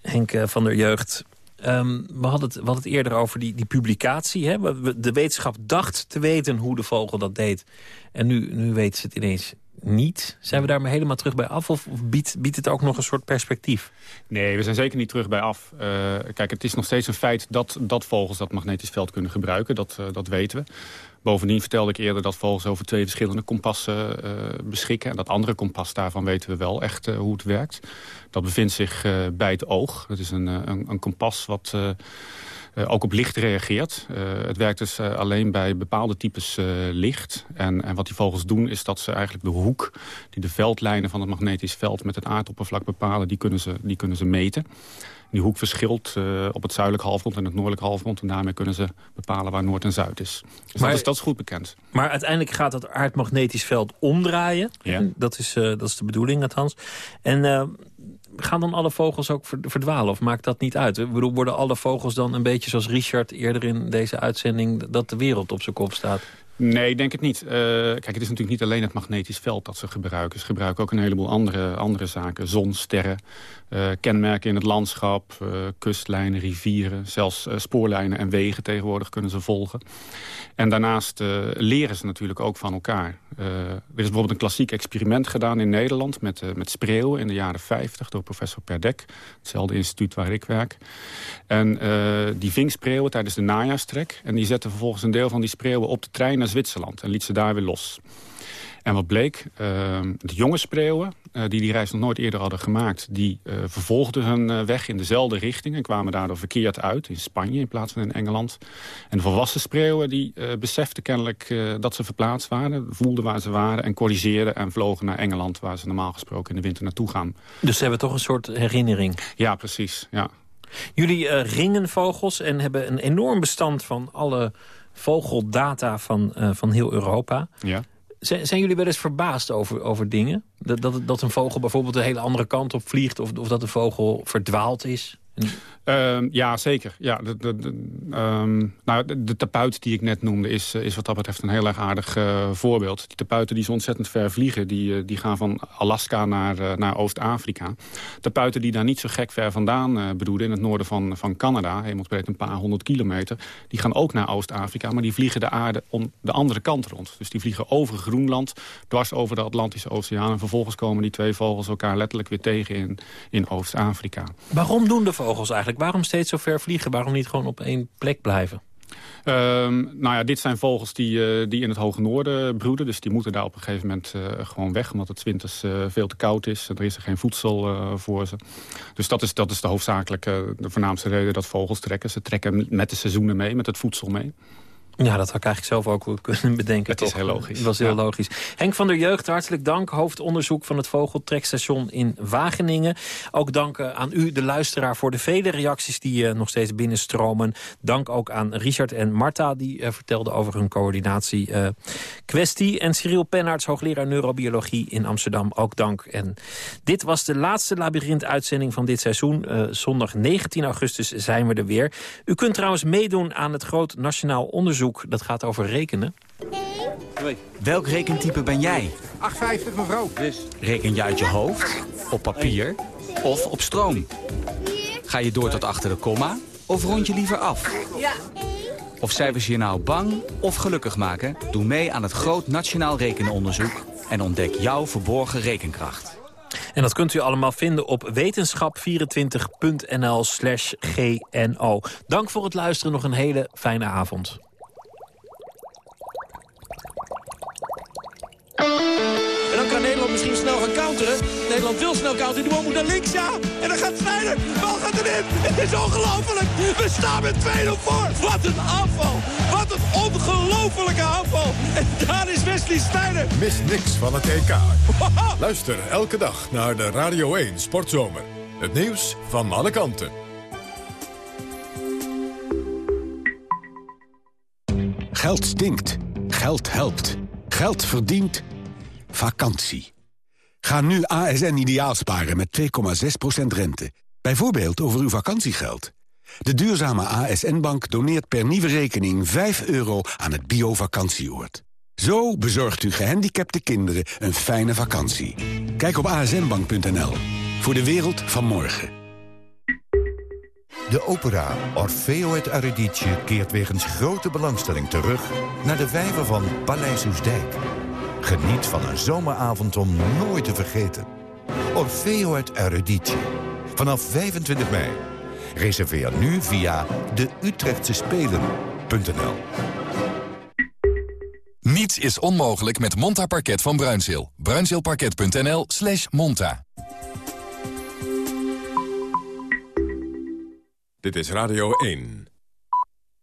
Henk eh, van der Jeugd. Ehm, we, hadden het, we het eerder over die, die publicatie. Hè? De wetenschap dacht te weten hoe de vogel dat deed. En nu, nu weten ze het ineens niet. Zijn we daarmee helemaal terug bij af? Of, of biedt, biedt het ook nog een soort perspectief? Nee, we zijn zeker niet terug bij af. Eh, kijk, het is nog steeds een feit dat, dat vogels dat magnetisch veld kunnen gebruiken. Dat, eh, dat weten we. Bovendien vertelde ik eerder dat vogels over twee verschillende kompassen eh, beschikken. En dat andere kompas daarvan weten we wel echt eh, hoe het werkt. Dat bevindt zich eh, bij het oog. Het is een, een, een kompas wat... ook op licht reageert. Het werkt dus alleen bij bepaalde types licht. En, en wat die vogels doen is dat ze eigenlijk de hoek... die de veldlijnen van het magnetisch veld met het aardoppervlak bepalen... die kunnen ze, die kunnen ze meten. Die hoek verschilt eh, op het zuidelijk halfrond en het noordelijk halfrond... en daarmee kunnen ze bepalen waar noord en zuid is. Dus Maar- dat, is, dat is goed bekend. Maar uiteindelijk gaat het aardmagnetisch veld omdraaien. Ja. Dat, is, eh, dat is de bedoeling althans. En eh, gaan dan alle vogels ook ver- verdwalen? Of maakt dat niet uit? Ik bedoel, worden alle vogels dan een beetje zoals Richard eerder in deze uitzending... dat de wereld op zijn kop staat? Nee, ik denk het niet. Kijk, het is natuurlijk niet alleen het magnetisch veld dat ze gebruiken. Ze gebruiken ook een heleboel andere, andere zaken. Zon, sterren, eh, kenmerken in het landschap, eh, kustlijnen, rivieren... zelfs eh, spoorlijnen en wegen tegenwoordig kunnen ze volgen. En daarnaast leren ze natuurlijk ook van elkaar. Er is bijvoorbeeld een klassiek experiment gedaan in Nederland... met, met spreeuwen in de jaren 50 door professor Perdek. Hetzelfde instituut waar ik werk. En die ving spreeuwen tijdens de najaarstrek. En die zette vervolgens een deel van die spreeuwen op de trein naar Zwitserland. En liet ze daar weer los. En wat bleek, eh, de jonge spreeuwen, eh, die die reis nog nooit eerder hadden gemaakt... die eh, vervolgden hun eh, weg in dezelfde richting... en kwamen daardoor verkeerd uit in Spanje in plaats van in Engeland. En de volwassen spreeuwen die beseften kennelijk dat ze verplaatst waren... voelden waar ze waren en corrigeerden en vlogen naar Engeland... waar ze normaal gesproken in de winter naartoe gaan. Dus ze hebben toch een soort herinnering. Ja, precies. Ja. Jullie ringen vogels en hebben een enorm bestand van alle vogeldata van, van heel Europa. Ja. Zijn, jullie wel eens verbaasd over, over dingen? Dat, dat, dat een vogel bijvoorbeeld een hele andere kant op vliegt... of, of dat een vogel verdwaald is? En- Ehm, ja, zeker. Ja, de, de, de, ehm, nou, de, de tapuit die ik net noemde is, eh, is wat dat betreft een heel erg aardig eh, voorbeeld. Die tapuiten die zo ontzettend ver vliegen, die, eh, die gaan van Alaska naar, eh, naar Oost-Afrika. Tapuiten die daar niet zo gek ver vandaan uh, bedoelen, in het noorden van, van Canada, hemelsbreed een paar honderd kilometer, die gaan ook naar Oost-Afrika, maar die vliegen de aarde om de andere kant rond. Dus die vliegen over Groenland, dwars over de Atlantische Oceaan en vervolgens komen die twee vogels elkaar letterlijk weer tegen in, in Oost-Afrika. Waarom doen de vogels eigenlijk? Waarom steeds zo ver vliegen? Waarom niet gewoon op één plek blijven? Um, nou ja, dit zijn vogels die, uh, die in het hoge noorden broeden. Dus die moeten daar op een gegeven moment uh, gewoon weg. Omdat het winters uh, veel te koud is. En er is er geen voedsel voor ze. Dus dat is, dat is de hoofdzakelijke, de voornaamste reden dat vogels trekken. Ze trekken met de seizoenen mee, met het voedsel mee. Ja, dat had ik eigenlijk zelf ook kunnen bedenken. Het is heel logisch. Dat was heel ja. logisch. Henk van der Jeugd, hartelijk dank. Hoofdonderzoek van het Vogeltrekstation in Wageningen. Ook dank aan u, de luisteraar, voor de vele reacties die uh, nog steeds binnenstromen. Dank ook aan Richard en Marta, die uh, vertelden over hun coördinatie uh, kwestie. En Cyril Pennaerts, hoogleraar neurobiologie in Amsterdam, ook dank. En dit was de laatste labyrinth-uitzending van dit seizoen. Zondag 19 augustus zijn we er weer. U kunt trouwens meedoen aan het Groot Nationaal Onderzoek dat gaat over rekenen. Welk rekentype ben jij? 8,50 mevrouw. Dus. Reken je uit je hoofd, op papier of op stroom? Ga je door tot achter de komma of rond je liever af? Ja. Of cijfers je nou bang of gelukkig maken? Doe mee aan het Groot Nationaal Rekenonderzoek en ontdek jouw verborgen rekenkracht. En dat kunt u allemaal vinden op wetenschap24.nl slash gno. Dank voor het luisteren. Nog een hele fijne avond. En dan kan Nederland misschien snel gaan counteren. Nederland wil snel counteren. Die bal moet naar links, ja. En dan gaat Snijder. De bal gaat erin. Het is ongelooflijk. We staan met 2-0 voor. Wat een aanval. Wat een ongelofelijke aanval. En daar is Wesley Snijder. Mis niks van het EK. Luister elke dag naar de Radio 1 Sportzomer. Het nieuws van alle kanten. Geld stinkt. Geld helpt. Geld verdient. Vakantie. Ga nu ASN ideaal sparen met 2,6% rente. Bijvoorbeeld over uw vakantiegeld. De duurzame ASN-bank doneert per nieuwe rekening 5 euro aan het bio-vakantieoord. Zo bezorgt u gehandicapte kinderen een fijne vakantie. Kijk op asnbank.nl. Voor de wereld van morgen. De opera Orfeo het Eurydice keert wegens grote belangstelling terug... naar de vijver van Paleis Oesdijk. Geniet van een zomeravond om nooit te vergeten. Orfeo het Eurydice. Vanaf 25 mei. Reserveer nu via de Utrechtse Spelen.nl. Niets is onmogelijk met Monta Parket van Bruinzeel. Bruinzeelparket.nl slash monta. Dit is Radio 1.